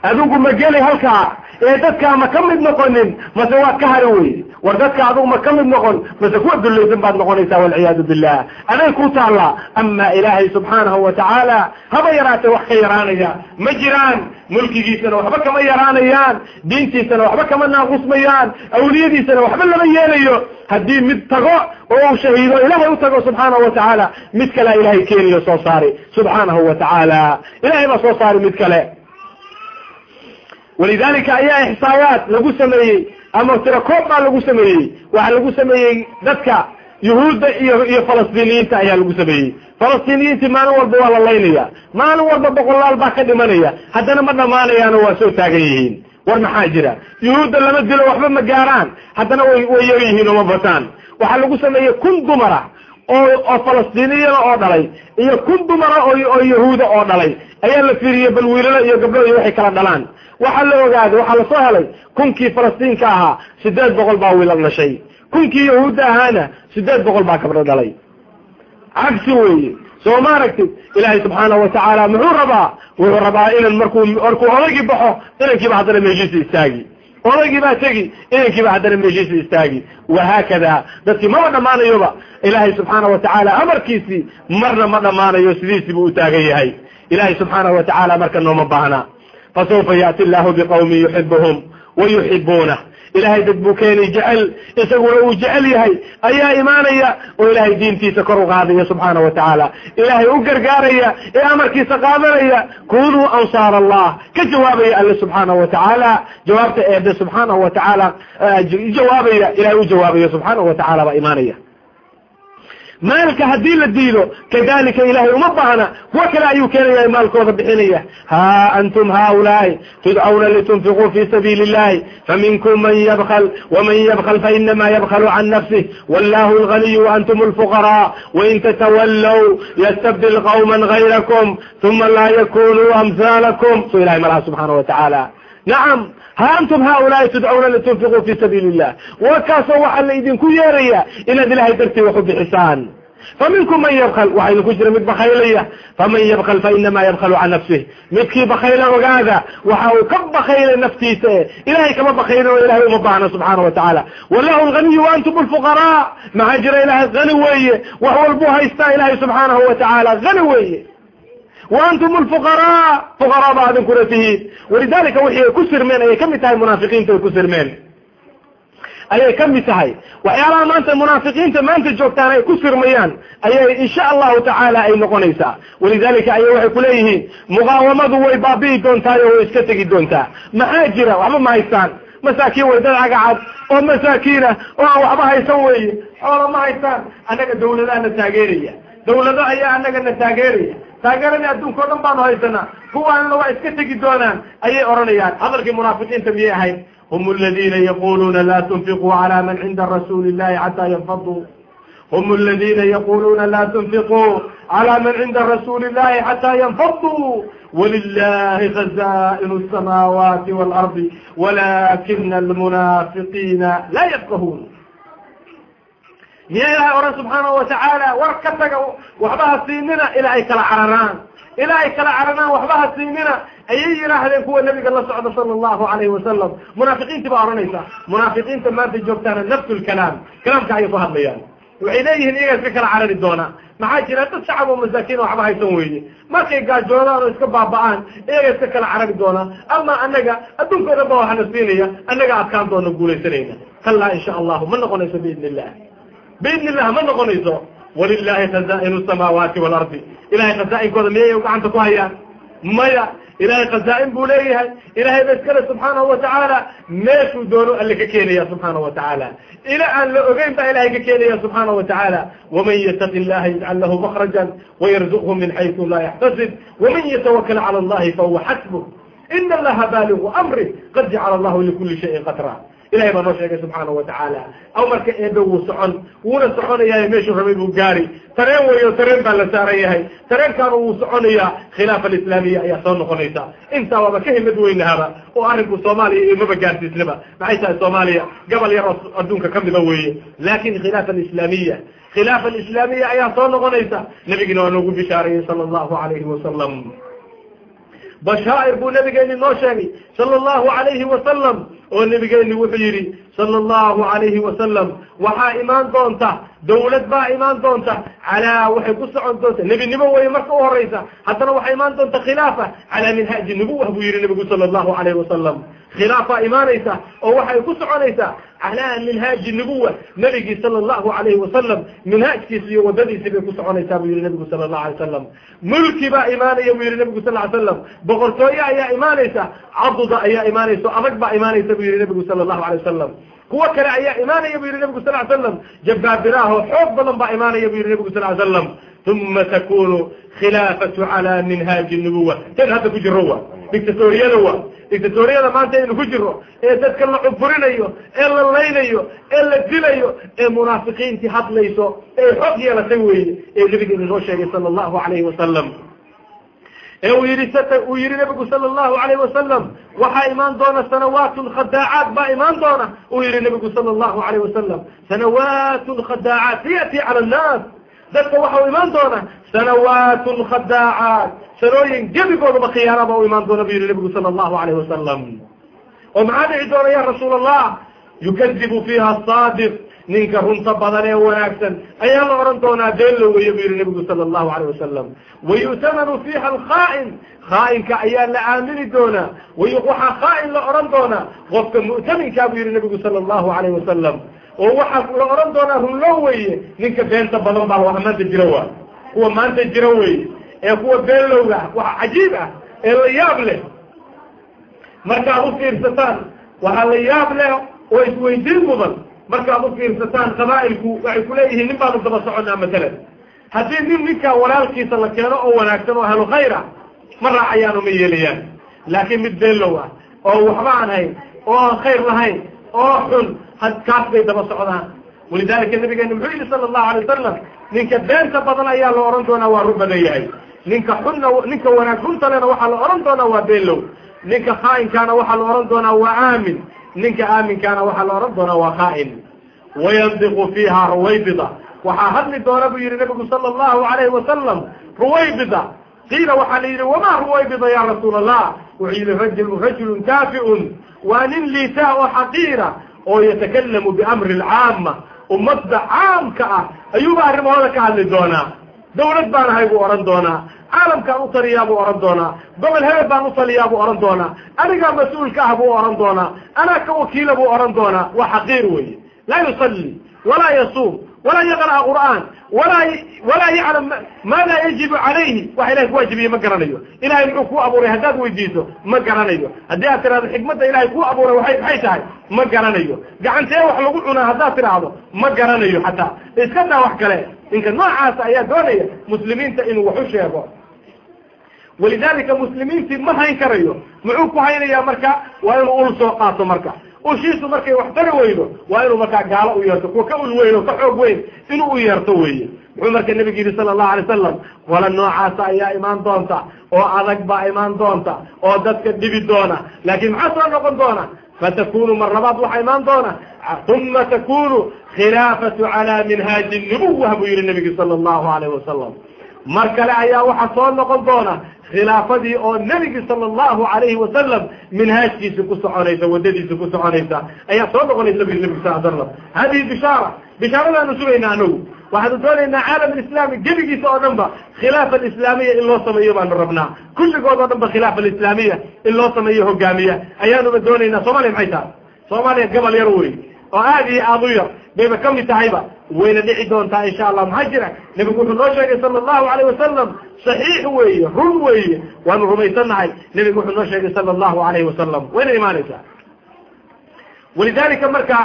Adigu ma geli halkaa ee dadkaa ma ka mid noqonin mase waad ka hari wey war dadka adigu ma ka mid noqon mase kuwa dulaysan baad noqonaysaa walciyaadu billah aday ku taalla ama ilaahay subxaanahu watacaala haba yaraatee wax ka yaraanaya. Ma jiraan mulkigiisana waxba kama yaraanayaan diintiisana waxba kama naaqusmayaan awliyadiisana waxba lama yeelayo. Haddii mid tago oo uu shahiido ilahay u tago subxaanahu watacaala mid kalea ilahay keeniyo soo saari. Subxaanahu watacaala ilahay baa soo saari mid kale walidalika ayaa ixsaayaat lagu sameeyey ama tirakoob baa lagu sameeyey. Waxaa lagu sameeyey dadka yuhuudda iyo iyo falastiiniyiinta ayaa lagu sameeyey. Falastiiniyiintii maalin walba waa la laynaya maalin walba boqolaal baa ka dhimanaya. Haddana ma dhamaanayaano waa soo taagan yihiin. War maxaa jira? Yuhuudda lama dilo waxba ma gaaraan. Haddana way way yar yihiin oo ma bataan. Waxaa lagu sameeyey kun dumara oo falastiiniyana oo dhalay iyo kun dumara oo yahuuda oo dhalay ayaa la fiiriyey bal wiilalo iyo gabdho iyo waxay kala dhalaan. Waxaa la ogaaday waxaa la soo helay kunkii falastiinka ahaa sideed boqol baa wiilal dhashay. Kunkii yahuudda ahaana sideed boqol baa gabdho dhalay. Cagsi weeye soo ma aragtid? Ilaahay subxaanahu watacaala muxuu rabaa? Wuxuu rabaa inan markuu markuu odaygii baxo inankiiba haddana meeshiisa istaagi odaygii baa tegi inankiiba haddana meeshiisa istaagi. Wahaakada dadkii maba dhammaanayoba ilaahay subxaanahu watacaala amarkiisii marna ma dhammaanayo sidiisiibuu u taagan yahay. Ilaahay subxaanahu watacaala marka nooma baahna. Fasawfa yaati allahu biqawmin yuxibuhum wa yuxibuunah ilahay dad buu keeni jecel isaguna uu jecel yahay ayaa imaanaya oo ilaahay diintiisa kor u qaadaya subxaana wa tacaala. Ilaahay u gargaaraya ee amarkiisa qaadanaya kunuu ansaar allah ka jawaabaya alle subxaana wa tacaala. Jawaabta eebe subxaanahu wa tacaala jawaabaya ilahay u jawaabaya subxaanahu wa tacala baa imaanaya maalka haddii la diido kadalika ilahay uma baahna kuwa kale ayuu keenaya maalkooda bixinaya. Ha antum haulaai tudcawna litunfiquu fi sabiili illahi faminkum man yabkl waman yabkl fainama yabkl can nafsih wallahu lganiy waantum lfuqara wain tatawallow ystabdil qawma gayrakum uma laa yakunuu amhaalakum su ilahay malaha subxaana wa tacaala nacam ha antum haulaai tudcawna litunfiquu fi sabiili illah wa kaasoo waxaa la idinku yeeraya inaad ilahay dartii wax u bixisaan faminkum man yabkl waxaa idinku jira mid bakaylaya faman yabkl fainama yabklu can nafsih midkii bakayla ogaada waxa uu ka bakaylay naftiisa e ilahay kama bakaylin oo ilahay uma baahna subxaana wa tacaala wallahu lganiyu waantum lfuqaraa maxaa jira ilahay hani weeye wax walbuu haystaa ilahay subxaanahu wa tacaala hani weeye waantum lfuqaraa fuqaraa ba adinkuna tihiin walidalika wixii ay ku sirmeen ayay ka mid tahay munaafiqiinta ay ku sirmeen ayay ka mid tahay waxyaalaha maanta munaafiqiinta maanta joogtaan ay ku sirmayaan ayay insha allahu tacaala ay noqonaysaa walidalika ayay waxay kuleeyihiin muqaawamadu way baabi'i doontaay oo way iska tegi doontaa maxaa jira waxba ma haystaan masaakiin way dad cagacad oo masaakiinah oo waxba haysan weeye xoola ma haystaan annaga dawladaana taageeraya dawlado ayaa annaga na taageeraya taageeradii adduunka o dhan baanu haysanaa kuwaanna waa iska tegi doonaan ayay odhanayaan hadalkii munaafiqiinta miyay ahayd hum aladina yaquluuna la tunfiquu cala man cinda rasuuli illahi xataa yanfaduu hum aladina yaquluuna la tunfiquu cala man cinda rasuuli illahi xataa yanfaduu wlilahi khaza'in الsamaawaati wاlardi walakina almunaafiqiina la yafqahuun miya ilahay oran subxaanahu watacaala war ka taga waxba ha siinina ilaa ay kala cararaan. Ilaa ay kala cararaan waxba ha siinina ayay yidhaahdeen kuwa nabiga la socda sala allahu alayhi wasalam munaafiqiintii baa odhanaysa munaafiqiinta maanta joogtaana nafsu lkalaam kalaamka ayay ku hadlayaan. Waxay leeyihiin iyaga iska kala carari doona. Maxaa jira dad shacab oo masaakiin waxba haysan weeye. Markay gaajoodaan oo iska baaba'aan iyaga iska kala carari doona. Ama annaga dhan ba waxana siinaya annaga adkaan doona guulaysanayna. Kallaa insha allahu ma noqonayso biidn illah biidn illah ma noqonayso. Walilahi khaza'in samaawaati waalardi ilahay khazaa'inkooda miyay gacanta ku hayaan? Maya. Ilahay khazaa-in buu leeyahay. Ilahay ba iskale subxaanahu watacaala meeshuu doono alle ka keenaya subxaanahu watacaala ila aan la ogeyn baa ilahay ka keenaya subxaanahu watacaala waman yataqi illaha yajcal lahu makrajan wayarzuqhu min xaysu laa yaxtasib waman yatawakal cala allahi fahuwa xasbuh ina allaha baaligu amri. Qad jacala allahu likuli shayin qatra ilahay baa noo sheegay subxaanahu watacaala aw marka eebe wuu socon wuuna soconayahay meeshuu rabay buu gaari. Tareen weyo tareen baa la saaran yahay. Tareenkaanu wuu soconayaa khilaafa alislaamiya ayaa soo noqonaysa. Intaa waaba ka himad weynahaba oo arrinku soomaaliya iyo maba gaarsiisnaba. Maxay tahay soomaaliya? Gobol yar oo adduunka kamida weeye. Laakin khilaafa alislaamiya khilaafa alislaamiya ayaa soo noqonaysa. Nabigina waa noogu bishaarayey sala allahu alayhi wasalam bashaa'ir buu nabigeeni noo sheegay sala allahu alayhi wasalam oo nabigeeni wuxuu yidhi sala allahu alayhi wasalam waxaa imaan doonta dawlad baa imaan doonta calaa waxay ku socon doonta. Nebinimo weye marka u horeysa haddana waxaa imaan doonta khilaafa calaa minhaaji nubuwa buu yihi nabigu sala allahu alayhi wasalam khilaafaa imaanaysa oo waxay ku soconaysaa calaa minhaaji nubuwa nebigii sala allahu alayhi wasalam minhaajkiisa iyo wadadiisi bay ku soconaysaa buu yihi nabigu sala allahu alay wasalam mulki baa imaanaya buu yihi nabigu sal ly slam boqortooye ayaa imaanaysa caduda ayaa imaanaysa adag baa imaanaysa buu yihi nabigu sala allahu alay wasalam kuwo kale ayaa imaanaya bu yihi nabigu sal ly slam jabaabiraho xoog badan baa imaanaya bu yihi nabigu sal ly slam uma takunu khilaafatu cala minhaaji nubuwa tan hadda ku jiro wa dictatoriyada wa dictatoriyada maanta aynu ku jiro ee dadka la cubburinayo ee la laynayo ee la dilayo ee munaafiqiintii hadlayso ee xoog yeelatay weeye ee nabigeena noo sheegay sala allahu alayhi wasalam ee uu yihi uu yihi nabigu sala allahu alayhi wasalam waxaa imaan doona sanawaatun khadaacaat baa imaan doona uu yihi nabigu sala allahu alayhi wasalam sanawaatun khadaacaat yati cala annaas dadka waxa u imaan doona sanawaatun khadaacaat. Sanooyin gebigoodaba khiyaanaba u imaan doona bu yihi nabigu sala allahu alayhi wasalam oo maxaa dhici doona ya rasuul allah yukadibu fiiha asaadiq ninka runta badan ee wanaagsan. Ayaa la odhan doonaa been lo weeye bu yihi nabigu sala allahu alayh wasalam wayu'tamanu fiiha alkhaa'in khaa'inka ayaa la aamini doonaa. Waxaa khaa'in la odhan doonaa. Qofka mu'taminkaa bu yihi nabigu sala allahu alayh wasalam oo waxaa la odhan doonaa runlo weeye ninka beenta badan baa waxa maanta jira wa kuwa maanta jira weeye ee kuwa beenlowga ah waxa cajiib ah ee la yaab leh. Markaad u fiirsataan waxaa la yaab leh oo isweydiin mudan. Markaad u fiirsataan qabaa'ilku waxay kuleeyihiin nin baanu daba soconnaa matalan haddii nin ninkaa walaalkiisa la keeno oo wanaagsan oo ahlu khayr ah ma raacayaano ma yeelayaan. Laakiin mid beenlow ah oo waxba aan hayn oo aan khayr lahayn oo xun kaas bay daba socdaan. Walidalika nabigeena muxuu yihi sala allahu alay wasalam ninka beenta badan ayaa la odhan doonaa waa run badan yahay. Ninka xunna ninka wanaag runta lena waxaa la odhan doonaa waa beenlow ninka khaa'inkaana waxaa la odhan doonaa waa aamin. Ninka aaminkaana waxaa la odhan doonaa waa khaa'in. Wayandiqu fiiha ruwaybida. Waxaa hadli doona buu yihi nabigu sala allahu alayhi wasalam ruwaybida. Qiila waxaa la yidhi wamaa ruwaybida ya rasuul allah wuxuu yihi rajul rajulun kaafi'un waa nin liitaa oo xaqiira oo yatakalamu biamri alcaama ummadda caamka ah. Ayuuba arrimahooda ka hadli doonaa. Dawlad baan ahay buu odhan doonaa. Caalamkaan u taliyaa buu odhan doonaa. Gobol hebel baan u taliyaa buu odhan doonaa. Anigaa mas'uulka ah buu odhan doonaa. Anaa ka wakiila buu odhan doonaa. Waa xaqiir weeye. Laa yusalli walaa yasuum walaa yaqra'a qur'aan walaa walaa yaclam maada yajibu calayhi waxa ilahay kuwaajibiye ma garanayo ilahay muxuu kuu abuuray haddaad weydiiso ma garanayo haddii aad tidhahdo xikmadda ilahay kuu abuuray waay maxay tahay ma garanayo gacantee wax lagu cunaa haddaad tidhaahdo ma garanayo xataa iska daa wax kale ninka noocaasa ayaa doonaya muslimiinta inuu wax u sheego walidalika muslimiintii ma hayn karayo muxuu ku haynayaa marka waa inuu ul soo qaato marka ushiisu markay wax tari weydo waa inuu markaa gaalo u yeerto. Kuwa ka ul weyn oo ka xoog weyn inuu u yeerto weeye. Muxuu marka nebigu yidhi sala allahu alay wasalam wala noocaasa ayaa imaan doonta oo adag baa imaan doonta oo dadka dhibi doona. Laakiin maxaa soo noqon doona? Fatakunu mar labaad waxaa imaan doona. Uma takunu khilaafatu cala minhaaji nubuwa buu yihi nebigu sala allahu alayh wasalam mar kale ayaa waxaa soo noqon doona khilaafadii oo nebigi sala allahu alayhi wasalam minhaajkiisa ku soconaysa waddadiisa ku soconaysa ayaa soo noqonaysa bu nebig sal slam hadihi bishaara bishaaradaanu sugayna anagu waxaanu doonaynaa caalam alislaami gebigiisa oo dhan ba khilaafa alislaamiya in loo sameeyo baanu rabnaa. Kulligood oo dhan ba khilaafa alislaamiya in loo sameeyo hogaamiya ayaanuba doonaynaa soomaliya maxay tahay? Soomaaliya gobol yar wey oo aad iyo aad u yar bayba ka mid tahayba wayna dhici doontaa insha allah maxaa jira? Nebigu wuxuu noo sheegay sala allahu alayh wasalam saxiix weeye run weeye waanu rumaysannahay nebigu wuxuu noo sheegay sala allahu alayhi wasalam wayna imaanaysaa. Walidalika marka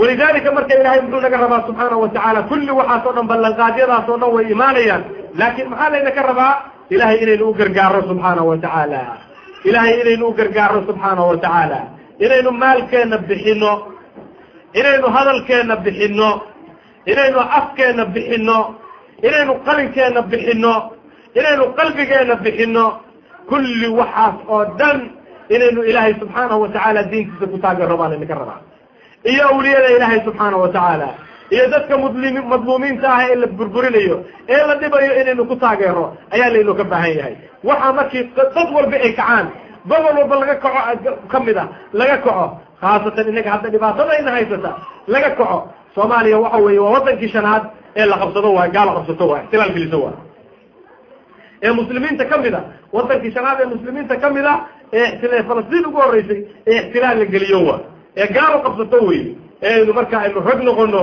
walidalika marka ilahay muxuu naga rabaa subxaanahu watacaala kulli waxaas dhan ballanqaadyadaas oo dhan way imaanayaan. Laakiin maxaa laynaka rabaa? Ilahay inaynu u gargaaro subxaanahu watacaala ilahay inaynu u gargaaro subxaanahu watacaala inaynu maalkeena bixino inaynu hadalkeena bixino inaynu afkeena bixino inaynu qalinkeena bixino inaynu qalbigeena bixino kulli waxaas oo dhan inaynu ilaahay subxaanahu watacaala diintiisa ku taageero baan idinka rabaa. Iyo awliyada ilaahay subxaanahu watacaala iyo dadka mudlim madluumiinta ah ee la burburinayo ee la dhibayo inaynu ku taageero ayaa laynu ka baahan yahay. Waxaa markii dad walba ay kacaan gobol walba laga kaco ka mid a laga kaco khaasatan inaga hadda dhibaatadayna haysata laga kaco soomaaliya waxa weeye waa wadankii shanaad ee la qabsado waay gaalo qabsato waay ixtilaal geliso waay ee muslimiinta ka mid a wadankii shanaad ee muslimiinta ka mid a ee falastiin ugu horeysay ee ixtilaal la geliyo waay ee gaalo qabsato wey ee aynu marka aynu rag noqono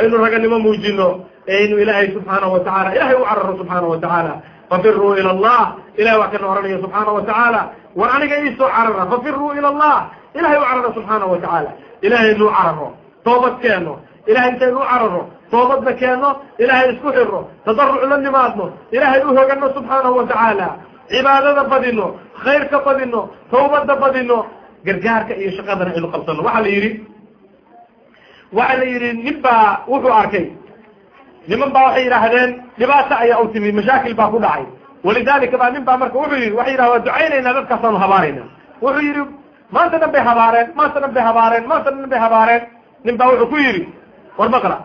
aynu raganimo muujino ee aynu ilaahay subxaanahu watacala ilahay u cararo subxaanahu watacaala fafiruu ila allah ilahay wax kana oranaya subxaana watacaala war aniga iisoo carara fafiruu ila allah ilahay u cararo subxaanahu watacaala ilahaynuu cararo toobad keeno. Ilahay intaynu u cararo? Toobadna keeno ilahay isku xiro tadaruc la nimaadno ilahay u hogano subxaanahu watacaala cibaadada badino khayrka badino tawbada badino gargaarka iyo shaqadana aynu qabsano waxaa la yidhi waxa la yidhi nin baa wuxuu arkay. Niman baa waxay yidhaahdeen dhibaato ayaa u timi mashaakil baa ku dhacay. Walidalika baa nin baa marka wuxuu yidhi waxay yidhaha waa ducaynaynaa dadkaasaanu habaarayna. Wuxuu yidhi maanta dhan bay habaareen maanta dhan bay habaareen maanta dhan bay habaareen. Nin baa wuxuu ku yidhi war maqla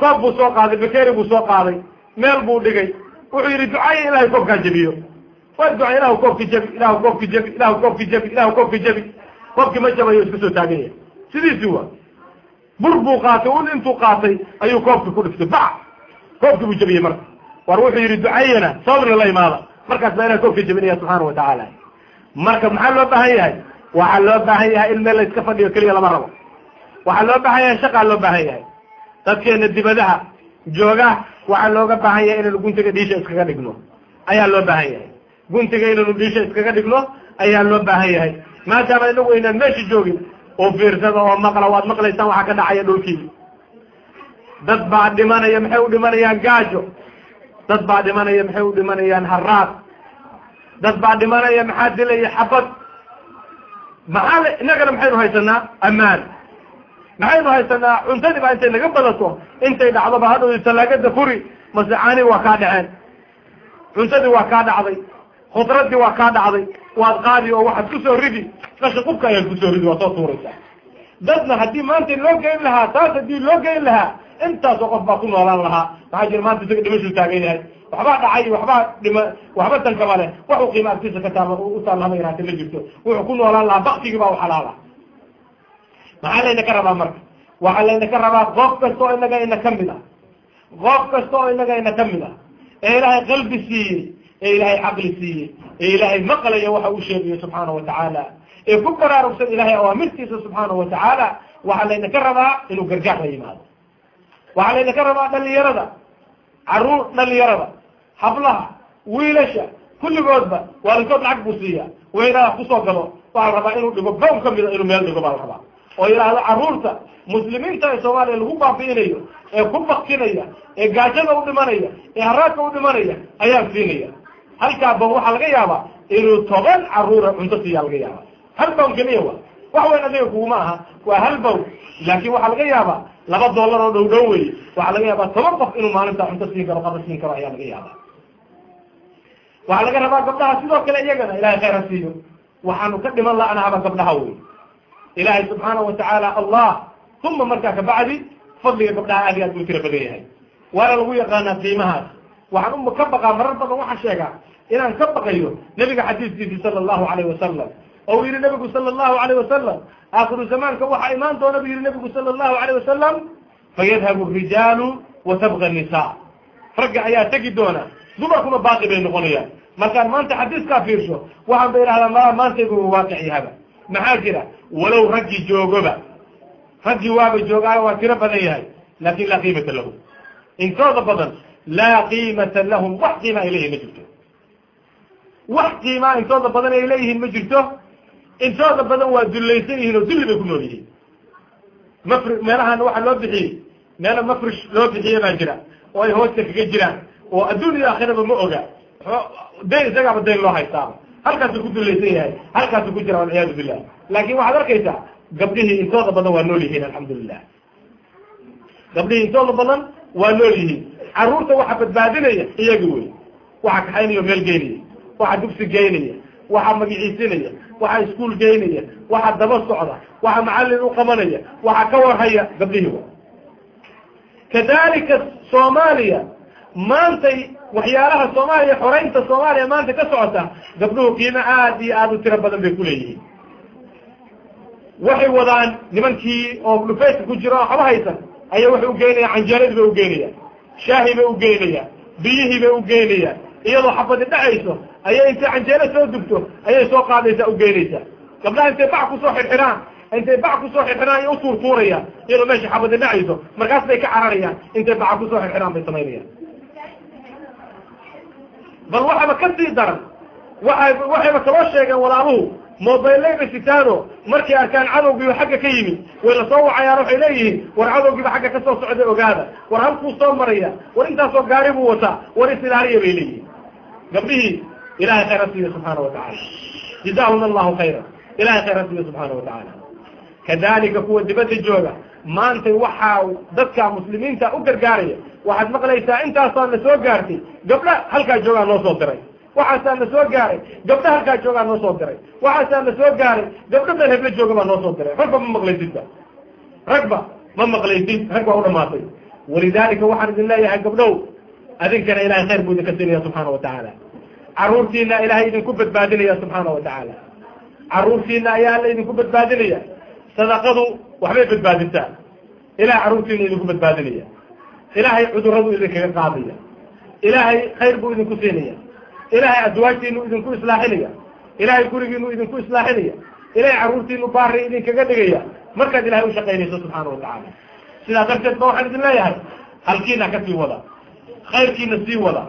koob buu soo qaaday bakeri buu soo qaaday meel buu dhigay. Wuxuu yidhi ducaya ilahay koobkaa jebiyo. Waa ducay ilahu koobki jebi ilahu koobki jebi ilahu koobki jebi ilahu koobki jebi. Koobki ma jabayo iska soo taagan yahay sidiisii waa bur buu qaatay un intuu qaatay ayuu koobki ku dhiftay. Bac! Koobki buu jebiyey marka. War wuxuu yidhi ducayana sababna la imaada. Markaas baa ilaha koobka jebinaya subxaana watacaala marka maxaa loo baahan yahay? Waxaa loo baahan yahay in meel la iska fadhiyo keliya lama rabo. Waxaa loo baahan yahay shaqaa loo baahan yahay. Dadkeena dibadaha jooga waxaa looga baahan yahay inaynu guntiga dhiisha iskaga dhigno. Ayaa loo baahan yahay. Guntiga inaynu dhiisha iskaga dhigno ayaa loo baahan yahay. Maadaama inagu aynaan meesha joogin oo fiirsada oo maqla waad maqlaysaan waxaa ka dhacaya dhulkii. Dad baa dhimanaya maxay u dhimanayaan gaajo? Dad baa dhimanaya maxay u dhimanayaan haraad dad baa dhimanaya maxaa dilaya? Xabad. Maxaa l innagana maxaynu haysanaa ammaan. Maxaynu haysanaa cuntadii baa intay naga badato. Intay dhacdoba hadhow talaagada furi masecaanii waa kaa dhaceen. Cuntadii waa kaa dhacday. Khudradii waa kaa dhacday. Waad qaadi oo waxaad ku soo ridi. Qasha qubka ayaad ku soo ridi waa soo tuuraysaa. Dadna haddii maanta loo geyn lahaa taas haddii loo geyn lahaa intaasoo qof baa ku noolaan lahaa. Maxaa jira maanta isaga dhimashuu taagan yahay waxbaa dhacay waxbaa dhima waxba tankaba leh. Waxuu qiima agtiisa ka taal u taalla haba yaraate ma jirto. Wuxuu ku noolaan lahaa baktigii baa u xalaala. Maxaa layna ka rabaa marka? Waxaa layna ka rabaa qof kasta oo inaga ina ka mid ah. Qof kasta oo inaga ina ka mid ah. Ee ilaahay qalbi siiyey ee ilaahay caqli siiyey ee ilaahay maqlaya waxa uu sheegayo subxaana watacaala ee ku baraarugsan ilahay awaamirtiisa subxaana watacaala waxaa layna ka rabaa inuu gargaar la yimaado. Waxaa layna ka rabaa dhalinyarada. Caruur dhalinyarada hablaha wiilasha kulligoodba waalidkood lacag buu siiya yidhahda ku soo galo waxaa la rabaa inuu dhigo gown kamida inuu meel dhigo baa la rabaa. Oo yidhaahdo carruurta muslimiinta ee soomaaliya lagu baabi'inayo ee ku baktinaya ee gaajada u dhimanaya ee haraadka u dhimanaya ayaan siinaya. Halkaa bawn waxaa laga yaabaa inuu toban caruura cunto siiyaa laga yaaba hal bawn keliya wa wax weyn adiga kuguma aha waa hal bawn. Laakin waxaa laga yaabaa laba dollar oo dhow dhow wey waxaa laga yaabaa toban qof inuu maalintaa cunto siin karo qaba siin karo ayaa laga yaabaa waxaa laga rabaa gabdhaha sidoo kale iyagana ilahay khayr ha siiyo. Waxaanu ka dhiman la-nahaba gabdhaha wey ilaahay subxaanahu watacaala allah uma markaa kabacdi fadliga gabdhaha aad iyo aad buu tira badan yahay. Waana lagu yaqaanaa qiimahaas. Waxaan uma ka baqaa marar badan waxaan sheegaa inaan ka baqayo nebiga xadiiskiisi sala allahu alayh wasalam oo uu yihi nebigu sala allahu alayh wasalam aakhiru zamaanka waxaa imaan doona bu yihi nebigu sala allahu alayh wasalam fayadhabu rijaalu wa tabqa nisa ragga ayaa tegi doona dumarkuna baaqi bay noqonayaan. Markaan maanta xadiiskaa fiirsho waxaan ba idhahdaa ma maantaygu waaqic yahaba maxaa jira? Walow raggii joogoba. Raggii waaba joogaayo waa tiro badan yahay laakin laa qiimata lahu intooda badan laa qiimata lahum wax qiima ay leeyihiin ma jirto. Wax qiimaa intooda badan ay leeyihiin ma jirto. Intooda badan waa dullaysan yihiin oo dulli bay ku nool yihiin. Mafri meelahana waxaa loo bixiyey meelo mafrish loo bixiye baa jira oo ay hoosta kaga jiraan oo adduun iyo aakhiraba ma oga. Dayn isagaaba dayn loo haystaaba halkaasuu ku dulaysan yahay halkaasuu ku jira walciyaadu billah. Laakin waxaad arkaysaa gabdhihii intooda badan waa nool yihiin alxamdulilah gabdhihii intooda badan waa nool yihiin. Caruurta waxa badbaadinaya iyagi wey. Waxa kaxaynaya meel geynaya. Waxa dugsi geynaya. Waxa magiciisinaya. Waxa iskuol geynaya. Waxa daba socda. Waxa macallin u qabanaya. Waxa ka warhaya gabdhihii wa kadalika soomaaliya maantay waxyaalaha soomaaliya xoreynta soomaaliya maanta ka socota gabdhuhu qiimo aad iyo aad u tiro badan bay kuleeyihiin waxay wadaan nimankii oo dhufayska ku jiro oo waxba haysan ayaa waxay ugeynayaan canjeeradii bay ugeynayaan shaahi bay ugeynayaan biyihii bay ugeynayaan iyadoo xabadi dhacayso ayay intay canjeelo soo dugto ayay soo qaadaysaa ugeynaysaa gabdhaha intay bac ku soo xirxiraan intay bac ku soo xirxiraan ayay utuurtuurayaan iyadoo meesha xabadi dhacayso markaas bay ka cararayaan intay baca ku soo xirxiraan bay samaynayaan bal waxaba ka sii daran waay waxayba kaloo sheegeen walaaluhu mobaylayba sitaano markay arkaan cadowgiiba xagga ka yimid way la soo wacayaan waxay leeyihiin war cadowgiiba xagga ka soo socda ogaada war halkuu soo maraya war intaasoo gaari buu wataa war isilaariya bay leeyihiin. Gabdhihii ilahay khayra siiyo subxaana watacaala jazahuna allahu khayra ilahay khayra siiyo subxaana watacaala kadalika kuwa dibadda jooga maantay waxaa dadka muslimiinta u gargaaraya. Waxaad maqlaysaa intaasaa na soo gaartay. Gabdha halkaa joogaa noo soo diray. Waxaasaa na soo gaaray. Gabdha halkaa joogaa noo soo diray. Waxaasaa na soo gaaray. Gabdho meel heblo jooga baa noo soo diray. Ragba ma maqlaysidba ragba ma maqlaysid? Rag baa u dhamaatay. Walidaalika waxaan idin leeyahay gabdhow adinkana ilahay khayr buu idinka siinaya subxaana watacaala caruurtiina ilahay idinku badbaadinaya subxaana watacaala caruurtiina ayaa alla idinku badbaadinaya sadaqadu waxbay badbaadisaa ilahay caruurtiina idinku badbaadinaya ilaahay cuduradu idinkaga qaadaya ilaahay khayr buu idinku siinaya ilaahay azwaajtiinu idinku islaaxinaya ilaahay gurigiinu idinku islaaxinaya ilahay carruurtiinu baari idinkaga dhigaya markaad ilahay u shaqaynayso subxaana watacaala sidaa darteed ba waxaan idin leeyahay halkiina ka sii wada khayrkiina sii wada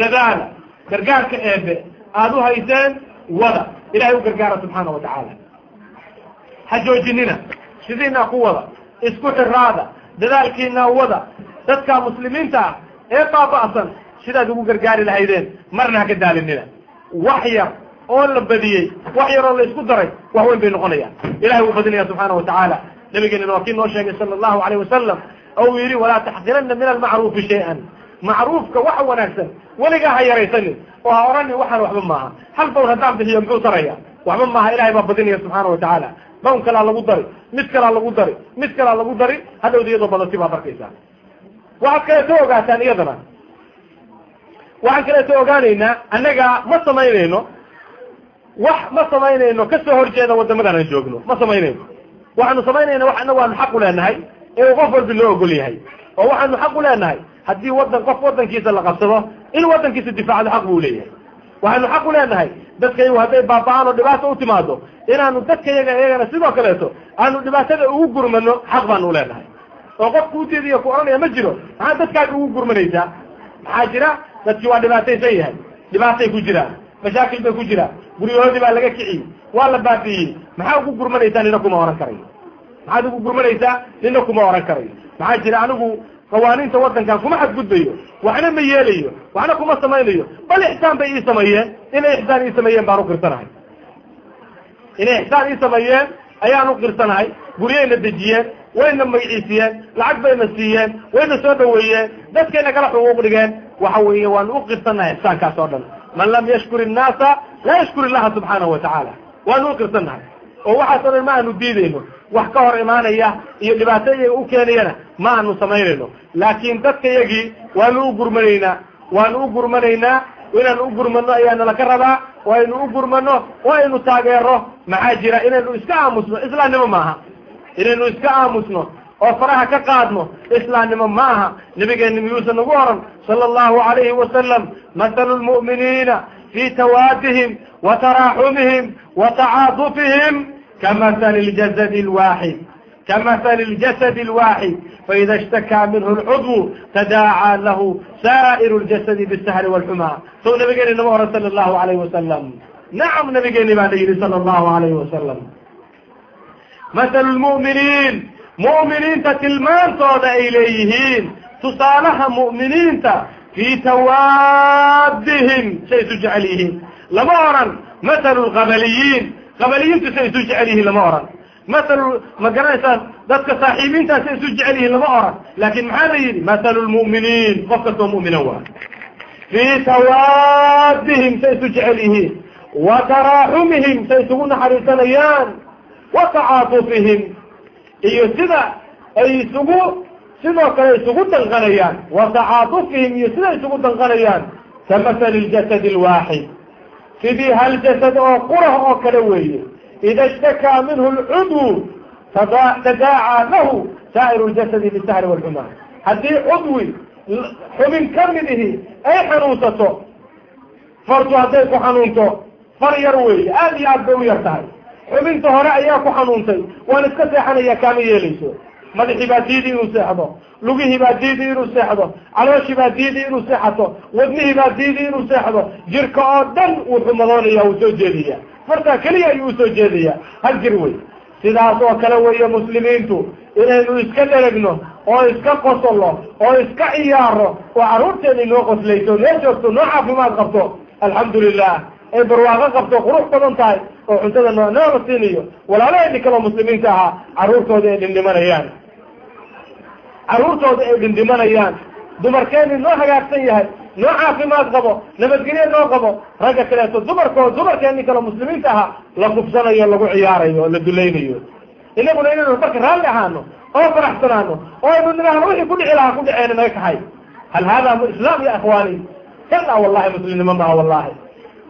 dadaala gargaarka eebe aada u hayseen wada ilahay u gargaara subxaana watacaala ha joojinina sidiinaa ku wada isku xiraada dadaalkiinaa wada dadka muslimiinta ah ee baaba'san sidaad ugu gargaari lahaydeen marna ha ka daalinina wax yar oo la badiyey wax yar oo la isku daray wax weyn bay noqonayaan ilahay wuu badinaya subxaana watacaala nabigeenina waa kii noo sheegay sala allahu alayh wasalam ou yidhi walaa taxqirana min almacruufi shay-an macruufka waxa wanaagsan weligaa ha yaraysanin oo ha odhanin waxaan waxba maaha hal bawn haddaan bixiyo muxuu taraya waxba maaha ilahay baa badinaya subxaana watacaala bawn kalaa lagu dari. Mid kalaa lagu dari. Mid kalaa lagu dari. Hadhowda iyadoo badati baad arkaysaa waxaad kaleeto ogaataan iyadana. Waxaan kaleeto ogaanaynaa annaga ma samaynayno. Wax ma samaynayno ka soo horjeeda waddamadan aan joogno. Ma samaynayno. Waxaanu samaynayna wax annagu aanu leenahay ee uu qof walbi loo ogol yahay. Oo waxaanu xaq u leenahay. Haddii wadan qof wadankiisa la qabsado in wadankiisa difaacdo xaq buu leeyahay waxaanu xaq u leenahay dadkayagu hadday baaba-aan oo dhibaato u timaado inaanu dadkayaga iyagana sidoo kaleeto aanu dhibaatada ugu gurmano xaq baanu uleenahay oo qofku ujeediyo ku odhanaya ma jiro. Maxaa dadkaaga ugu gurmanaysaa? Maxaa jira? Dadkii waa dhibaataysan yahay. Dhibaatay ku jiraan. Mashaakil bay ku jiraan. Guryahoodii baa laga kiciyey. Waa la baabi'iyey maxaa ugu gurmanaysaa nina kuma ohan karayo? Maxaad ugu gurmanaysaa nina kuma ohan karayo? Maxaa jira? Anigu qawaaniinta waddankan kuma xadgudbayo waxna ma yeelayo waxna kuma samaynayo. Bal ixsaan bay ii sameeyeen inay ixsaan ii sameeyeen baan uqirsanahay inay ixsaan ii sameeyeen ayaan u qirsanahay guryayna dejiyeen wayna magiciisiyeen lacag bayna siiyeen wayna soo dhaweeyeen dadkayna kala xuquuq dhigeen. Waxa weeye waanu u qirsanahay ixsaankaas oo dhan. Man lam yashkur innaasa laa yashkur illaha subxaanahu watacaala waanu u qirsanahay oo waxaas o dhan ma aanu diidayno. Wax ka hor imaanaya iyo dhibaato iyaga u keenayana ma aanu samaynayno. Laakiin dadka yagii waanu u gurmanaynaa waanu u gurmanaynaa inaanu u gurmano ayaana laka rabaa oo aynu u gurmano oo aynu taageero. Maxaa jira inaynu iska aamusno? Islaamnimo maaha. Inaynu iska aamusno oo faraha ka qaadno? Islaamnimo ma aha nabigeena miyuusan oran sala allahu alayhi wasalam mathalu lmu'miniina في توادهم وتراحمهم وتعاطفهم كمثل الجسد الواحد كمثل الجسد الواحد فإذا اشتكى منه العضو تداعى له سائر الجسد بالسهر والحمى ثم نبينا النبي صلى الله عليه وسلم نعم نبينا بعدين صلى الله عليه وسلم مثل المؤمنين مؤمنين تتلمان صعد إليهين تصالح مؤمنين fii tawaadihim say isu jecel yihiin lama oran mathalu lqabaliyiin qabaliyiintu say isu jecel yihiin lama oran mathalu ma garanaysaa dadka saaxiibiintaa say isu jecel yihiin lama oran laakin maxaa la yidhi mathalu lmu'miniin qof kastoo mu'mina waa fii tawaadihim say isu jecel yihiin wa taraaxumihim say isugu naxariisanayaan wa tacaatufihim iyo sida ay isugu sidoo kale isugu danqanayaan. Wa tacaatufihim iyo sida isugu danqanayaan. Kamathali ljasadi alwaaxid. Sidii hal jasad oo qurah oo kale weeye. Ida ishtakaa minhu lcudwu tadaacaa lahu saa'iru ljasadi bisahri walxumaa haddii cudwi xubin ka mid ihi ay xanuunsato fartu hadday ku xanuunto far yar weeye aada iyo aad bay u yar tahay. Xubinta hore ayaa ku xanuuntay waan iska seexanaya kaama yeelayso madaxii baa diidi inuu seexdo lugihii baa diidi inuu seexdo calooshii baa diidi inuu seexato wadnihii baa diidi inuu seexdo jirka oo dhan wuu xumadoonaya wuu soo jeedaya fartaa keliya ayuu u soo jeedaya hal jir wey sidaas oo kale weeye muslimiintu inaynu iska dheregno oo iska qosollo oo iska ciyaaro oo carruurteena inoo qoslayso noo joogto noo caafimaad qabto alxamdu lilah ay barwaaqo qabto qurux badan tahay oo cuntada noocnoo la siinayo walaalaheeni kaloo muslimiinta ahaa carruurtooda ay dhindhimanayaan carruurtooda ay dhindhimanayaan dumarkeeni noo hagaagsan yahay noo caafimaad qabo nabadgelyo noo qabo ragga kaleeto dumarkoo dumarkeeni kaloo muslimiinta ahaa la kufsanayo lagu ciyaarayo o la dulaynayo inaguna inaynu marka raalli ahaano oo faraxsanaano oo aynu nidhaahno wixii ku dhici lahaa ku dhiceena naga kaxay hal hada islaam ya ikhwaani kala wallahi muslimnimo maaha wallahi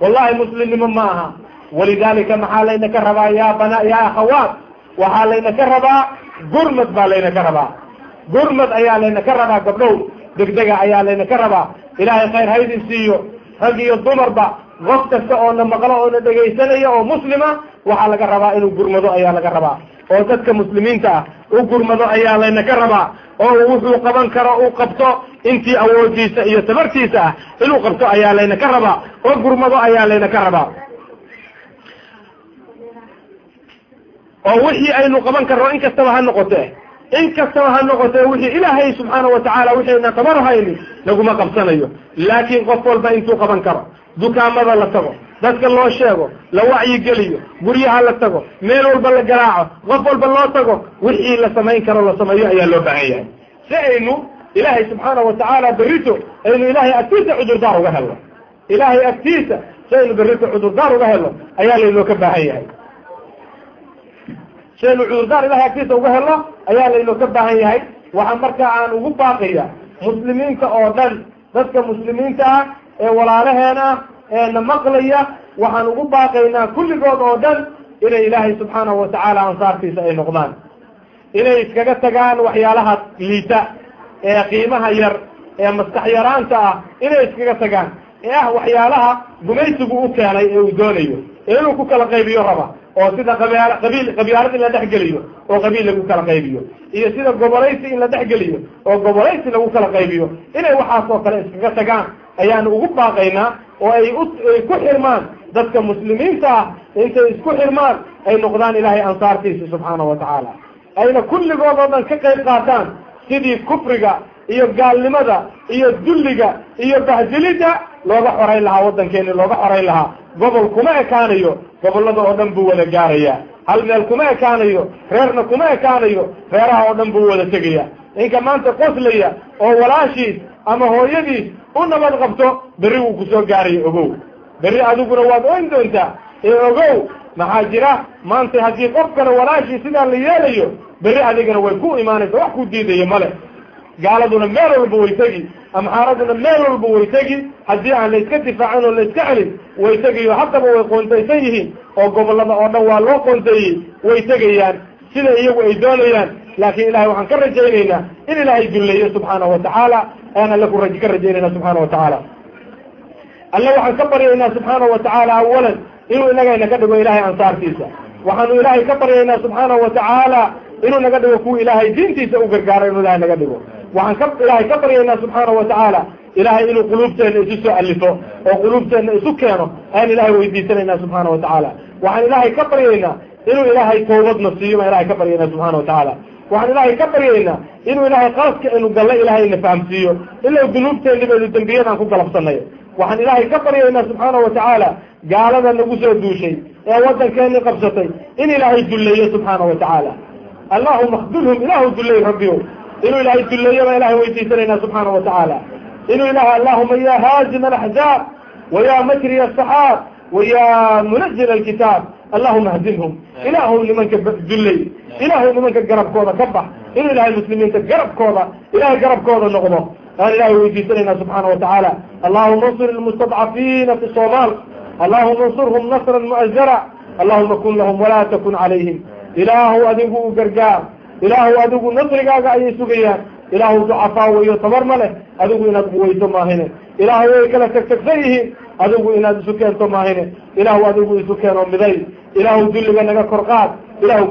wallahi muslimnimo ma aha walidalika maxaa laynaka rabaa ya bana ya akhawaat waxaa laynaka rabaa gurmad baa laynaka rabaa gurmad ayaa laynaka rabaa gabdhow. Degdega ayaa laynaka rabaa. Ilaahay khayr haydin siiyo. Rag iyo dumarba qof kasta oo na maqlo oo na dhegaysanaya oo muslima waxaa laga rabaa inuu gurmado ayaa laga rabaa. Oo dadka muslimiinta ah u gurmado ayaa laynaka rabaa. Oo wuxuu qaban karo uu qabto intii awoodiisa iyo tabartiisa ah inuu qabto ayaa laynaka rabaa. Oo gurmado ayaa laynaka rabaa. Oo wixii aynu qaban karno in kastaba ha noqotee in kastaba ha noqotee wixii ilaahay subxaana watacaala wixiina qaban hayni laguma qabsanayo. Laakiin qof walba intuu qaban karo dukaamada la tago dadka loo sheego la wacyigeliyo guryaha la tago meel walba la garaaco qof walba loo tago wixii la samayn karo la sameeyo ayaa loo baahan yahay. Si aynu ilaahay subxaana watacaala berito aynu ilaahay agtiisa cudurdaar uga helno. Ilaahay agtiisa si aynu berito cudurdaar uga helno ayaa laynoo ka baahan yahay si aynu cudurdaar ilahay agtiisa uga helno ayaa laynoo ka baahan yahay. Waxaa markaa aan ugu baaqaya muslimiinta oo dhan dadka muslimiinta ah ee walaalaheen ah ee na maqlaya. Waxaan ugu baaqaynaa kulligood oo dhan inay ilaahay subxaanahu watacaala ansaartiisa ay noqdaan. Inay iskaga tagaan waxyaalaha liita ee qiimaha yar ee maskax yaraanta ah inay iskaga tagaan. Ee ah waxyaalaha gumaysigu u keenay ee uu doonayo. Ee inuu ku kala qaybiyo raba oo sida qabiil qabiil qabyaalad in la dhexgeliyo oo qabiil lagu kala qaybiyo. Iyo sida gobolaysi in la dhexgeliyo oo gobolaysi lagu kala qaybiyo. Inay waxaas oo kale iskaga tagaan ayaanu ugu baaqaynaa oo ay ku xirmaan dadka muslimiinta ah intay isku xirmaan ay noqdaan ilaahay ansaartiisa subxaanahu watacaala ayna kulligood oo dhan ka qayb qaataan sidii kufriga iyo gaalnimada iyo dulliga iyo bahdilidda looga xorayn lahaa waddankeeni looga xorayn lahaa. Gobol kuma ekaanayo gobollada oo dhan buu wada gaaraya. Hal meel kuma ekaanayo reerna kuma ekaanayo reeraha oo dhan buu wada tegaya ninka maanta qoslaya oo walaashiis ama hooyadiis u nabad qabto berri wuu ku soo gaaraya ogow. Berri adiguna waad oyn doontaa ee ogow maxaa jira? Maanta haddii qofkana walaashii sidaa la yeelayo berri adigana way ku imaanaysa wax ku diidayo male gaaladuna meel walba way tegi amxaaraduna meel walba way tegi haddii aan la iska difaacin oo la iska celin way tegiyo haddaba way qoontaysan yihiin oo gobollada oo dhan waa loo qoonteeyey way tegayaan sida iyagu ay doonayaan. Laakiin ilahay waxaan ka rajaynaynaa in ilaahay dulleeyo subxaanahu watacaala ayaan alle ku ka rajaynayna subxaana watacaala alle waxaan ka baryaynaa subxaanahu watacaala awalan inuu inagayna ka dhigo ilaahay ansaartiisa. Waxaanu ilaahay ka baryaynaa subxaanahu watacaala inuu naga dhigo kuwa ilaahay diintiisa u gargaaro inuu ilahay naga dhigo waxaan ka ilaahay ka baryaynaa subxaanahu watacaala ilaahay inuu quluubteenna isu soo alifo oo quluubteenna isu keeno ayaan ilahay weydiisanaynaa subxaana watacaala waxaan ilaahay ka baryaynaa inuu ilaahay tawbadna siiyo baan ilahay ka baryaynaa subxana watacaala waxaan ilaahay ka baryaynaa inuu ilaahay qaladka aynu galle ilaahay na fahamsiiyo ilow dunuubteenni baynu dembiyadaan ku galabsanay waxaan ilaahay ka baryaynaa subxaana watacaala gaalada nagu soo duushay ee waddankeeni qabsatay in ilaahay dulleeyo subxaana watacaala allahuma kdulhum ilaahu dulley rabbiyo inuu ilaahay dulleeyo baan ilahay weydiisanaynaa subxaana watacaala inuu ilahay allahuma ya haazima alaxzaab wa ya makriya asaxaab wa ya munazil alkitaab allahuma hdimhum ilaahu nimanka dulley ilaahu nimanka garabkooda ka bax inuu ilahay muslimiinta garabkooda ilahay garabkooda noqdo aan ilahay weydiisanayna subxaana watacaala allahuma اnsur ilmustadcafiina fi somaal allahuma انsurhum nasra mu'azara allahuma kun lahum walaa takun calayhim ilaahu adigu u gargaar ilaahu adigu nasrigaaga ayay sugayaan. Ilaahu ducafaa weyo tabar ma leh. Adigu inaad quweyso maahine. Ilaahu way kala tegtegsan yihiin. Adigu inaad isu keento maahine. Ilaahu adigu isu keeno miday ilaahu dulliga naga kor qaad.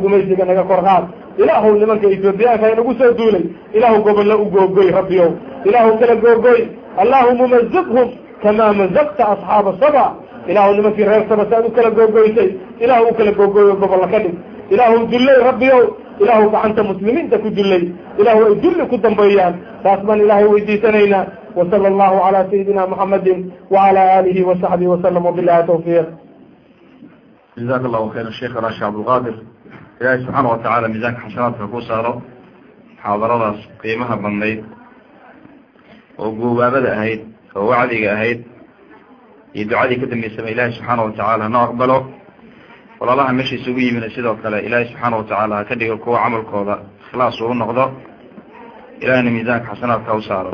Gumaysiga naga kor qaad. Ilaahu nimanka etoobiyaanka inagu soo duulay. Ilaahu gobollo u googoy rabbiyow. Ilaahu kala googoy allahu mumaziqhum kamaa mazaqta asxaaba saba. Ilaahu nimankii reer saba si aad u kala googoysay ilaahu u kala googoyo gobollo ka dhig. Ilaahu dulley rabbiyow ilaahu gacanta muslimiinta ku dulley ilaahu ay dulli ku dambeeyaan. Taas baan ilaahay weydiisanaynaa. Wasala allahu calaa sayidina muxamadin wacala aalihi wasaxbihi wasalam wabilahi tawfiiq jazaaka allahu khayra sheekh raashi cabdulqaadir ilaahay subxaana watacaala miisaanka xasanaadka ku saaro. Muxaadaradaas qiimaha badnayd. Oo goobaabada ahayd. Oo wacdiga ahayd. Iyo ducadii ka dambeysaba ilaahay subxaana watacaala hanoo aqbalo walaalaha meesha isugu yimina sidoo kale ilaahay subxaana watacaala ha ka dhigo kuwa camalkooda ikhlaas uu noqdo ilahayna miisaanka xasanaadka u saaro